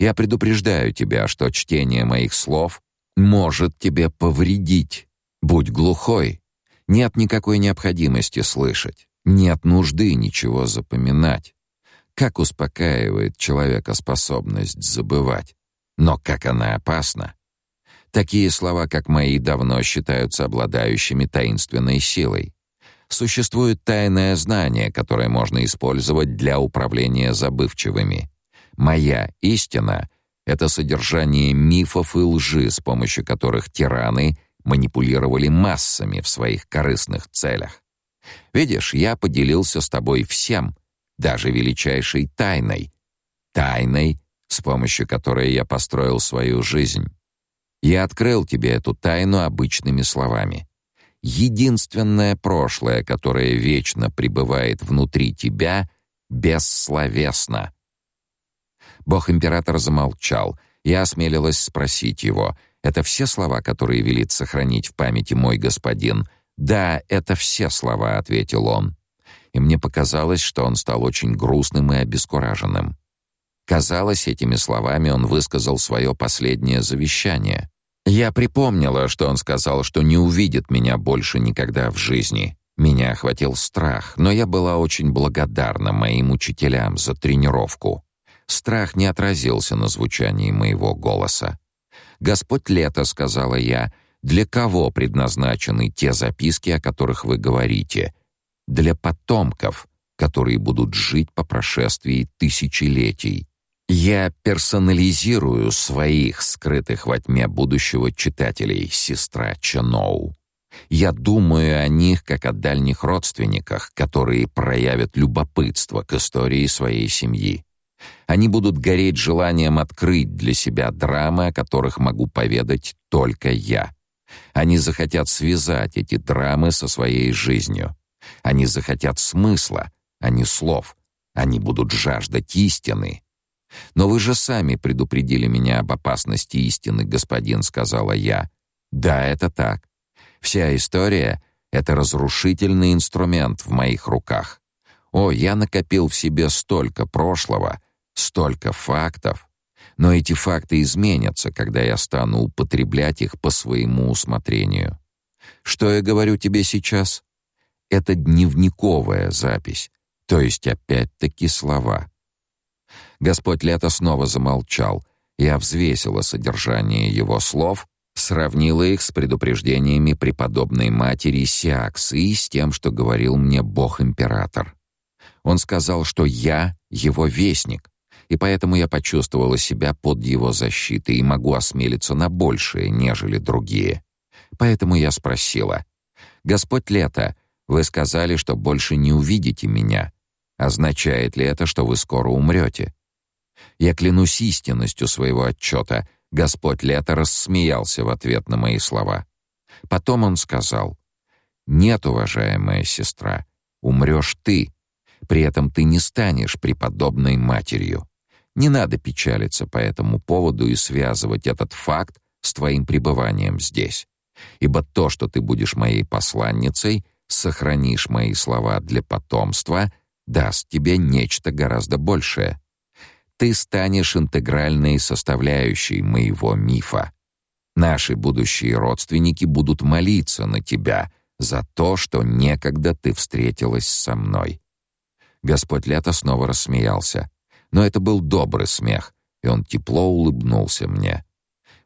Я предупреждаю тебя, что чтение моих слов может тебе повредить. Будь глухой. Нет никакой необходимости слышать. Нет нужды ничего запоминать. Как успокаивает человека способность забывать. Но как она опасна. Такие слова, как мои, давно считаются обладающими таинственной силой. Существует тайное знание, которое можно использовать для управления забывчивыми. Моя истина — это содержание мифов и лжи, с помощью которых тираны манипулировали массами в своих корыстных целях. Видишь, я поделился с тобой всем, даже величайшей тайной. Тайной, с помощью которой я построил свою жизнь. Я открыл тебе эту тайну обычными словами. Единственное прошлое, которое вечно пребывает внутри тебя, бессловесно. Бог-император замолчал. Я осмелилась спросить его: "Это все слова, которые велит сохранить в памяти мой господин?" "Да, это все слова", ответил он. И мне показалось, что он стал очень грустным и обескураженным. Казалось, этими словами он высказал свое последнее завещание. Я припомнила, что он сказал, что не увидит меня больше никогда в жизни. Меня охватил страх, но я была очень благодарна моим учителям за тренировку. Страх не отразился на звучании моего голоса. «Господь Лето», — сказала я, — «для кого предназначены те записки, о которых вы говорите? Для потомков, которые будут жить по прошествии тысячелетий. Я персонализирую своих скрытых во тьме будущего читателей, сестра Чаноу. Я думаю о них как о дальних родственниках, которые проявят любопытство к истории своей семьи. Они будут гореть желанием открыть для себя драмы, о которых могу поведать только я. Они захотят связать эти драмы со своей жизнью. Они захотят смысла, а не слов. Они будут жаждать истины, но вы же сами предупредили меня об опасности истины, господин, сказала я. Да, это так. Вся история это разрушительный инструмент в моих руках. О, я накопил в себе столько прошлого, столько фактов. Но эти факты изменятся, когда я стану употреблять их по своему усмотрению. Что я говорю тебе сейчас? Это дневниковая запись, то есть опять-таки слова. Господь Лето снова замолчал. Я взвесила содержание его слов, сравнила их с предупреждениями преподобной матери Сиакс и с тем, что говорил мне Бог-император. Он сказал, что я его вестник, и поэтому я почувствовала себя под его защитой и могу осмелиться на большее, нежели другие. Поэтому я спросила: "Господь Лето, вы сказали, что больше не увидите меня. Означает ли это, что вы скоро умрете?» Я клянусь истинностью своего отчета. Господь Лето рассмеялся в ответ на мои слова. Потом он сказал: "Нет, уважаемая сестра, умрешь ты. При этом ты не станешь преподобной матерью. Не надо печалиться по этому поводу и связывать этот факт с твоим пребыванием здесь. Ибо то, что ты будешь моей посланницей, сохранишь мои слова для потомства, даст тебе нечто гораздо большее ты станешь интегральной составляющей моего мифа. Наши будущие родственники будут молиться на тебя за то, что некогда ты встретилась со мной. Господь Лето снова рассмеялся, но это был добрый смех, и он тепло улыбнулся мне.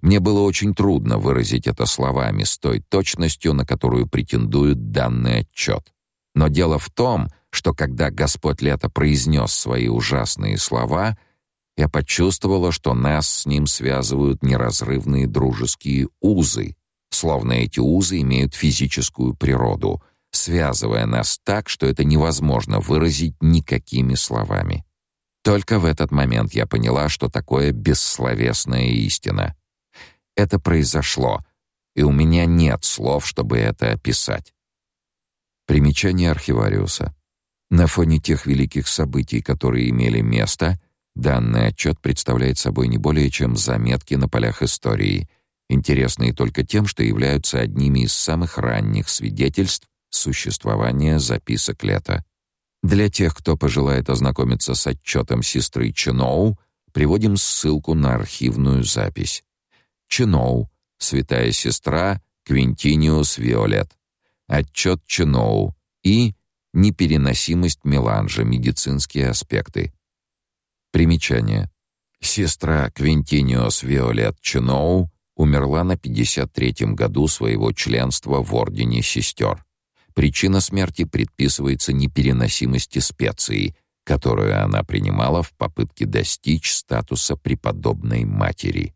Мне было очень трудно выразить это словами с той точностью, на которую претендует данный отчет. Но дело в том, что когда Господь Лето произнес свои ужасные слова, я почувствовала, что нас с ним связывают неразрывные дружеские узы, словно эти узы имеют физическую природу, связывая нас так, что это невозможно выразить никакими словами. Только в этот момент я поняла, что такое бессловесная истина. Это произошло, и у меня нет слов, чтобы это описать. Примечание архивариуса. На фоне тех великих событий, которые имели место, Данный отчет представляет собой не более чем заметки на полях истории, интересные только тем, что являются одними из самых ранних свидетельств существования записок лета. Для тех, кто пожелает ознакомиться с отчетом сестры Чиноу, приводим ссылку на архивную запись. Чиноу, святая сестра Квинтиниус Виолет. Отчет Чиноу и непереносимость меланжа, медицинские аспекты. Примечание. Сестра Квинтиниус Виолет Чиноу умерла на 53-м году своего членства в Ордене Сестер. Причина смерти предписывается непереносимости специи, которую она принимала в попытке достичь статуса преподобной матери.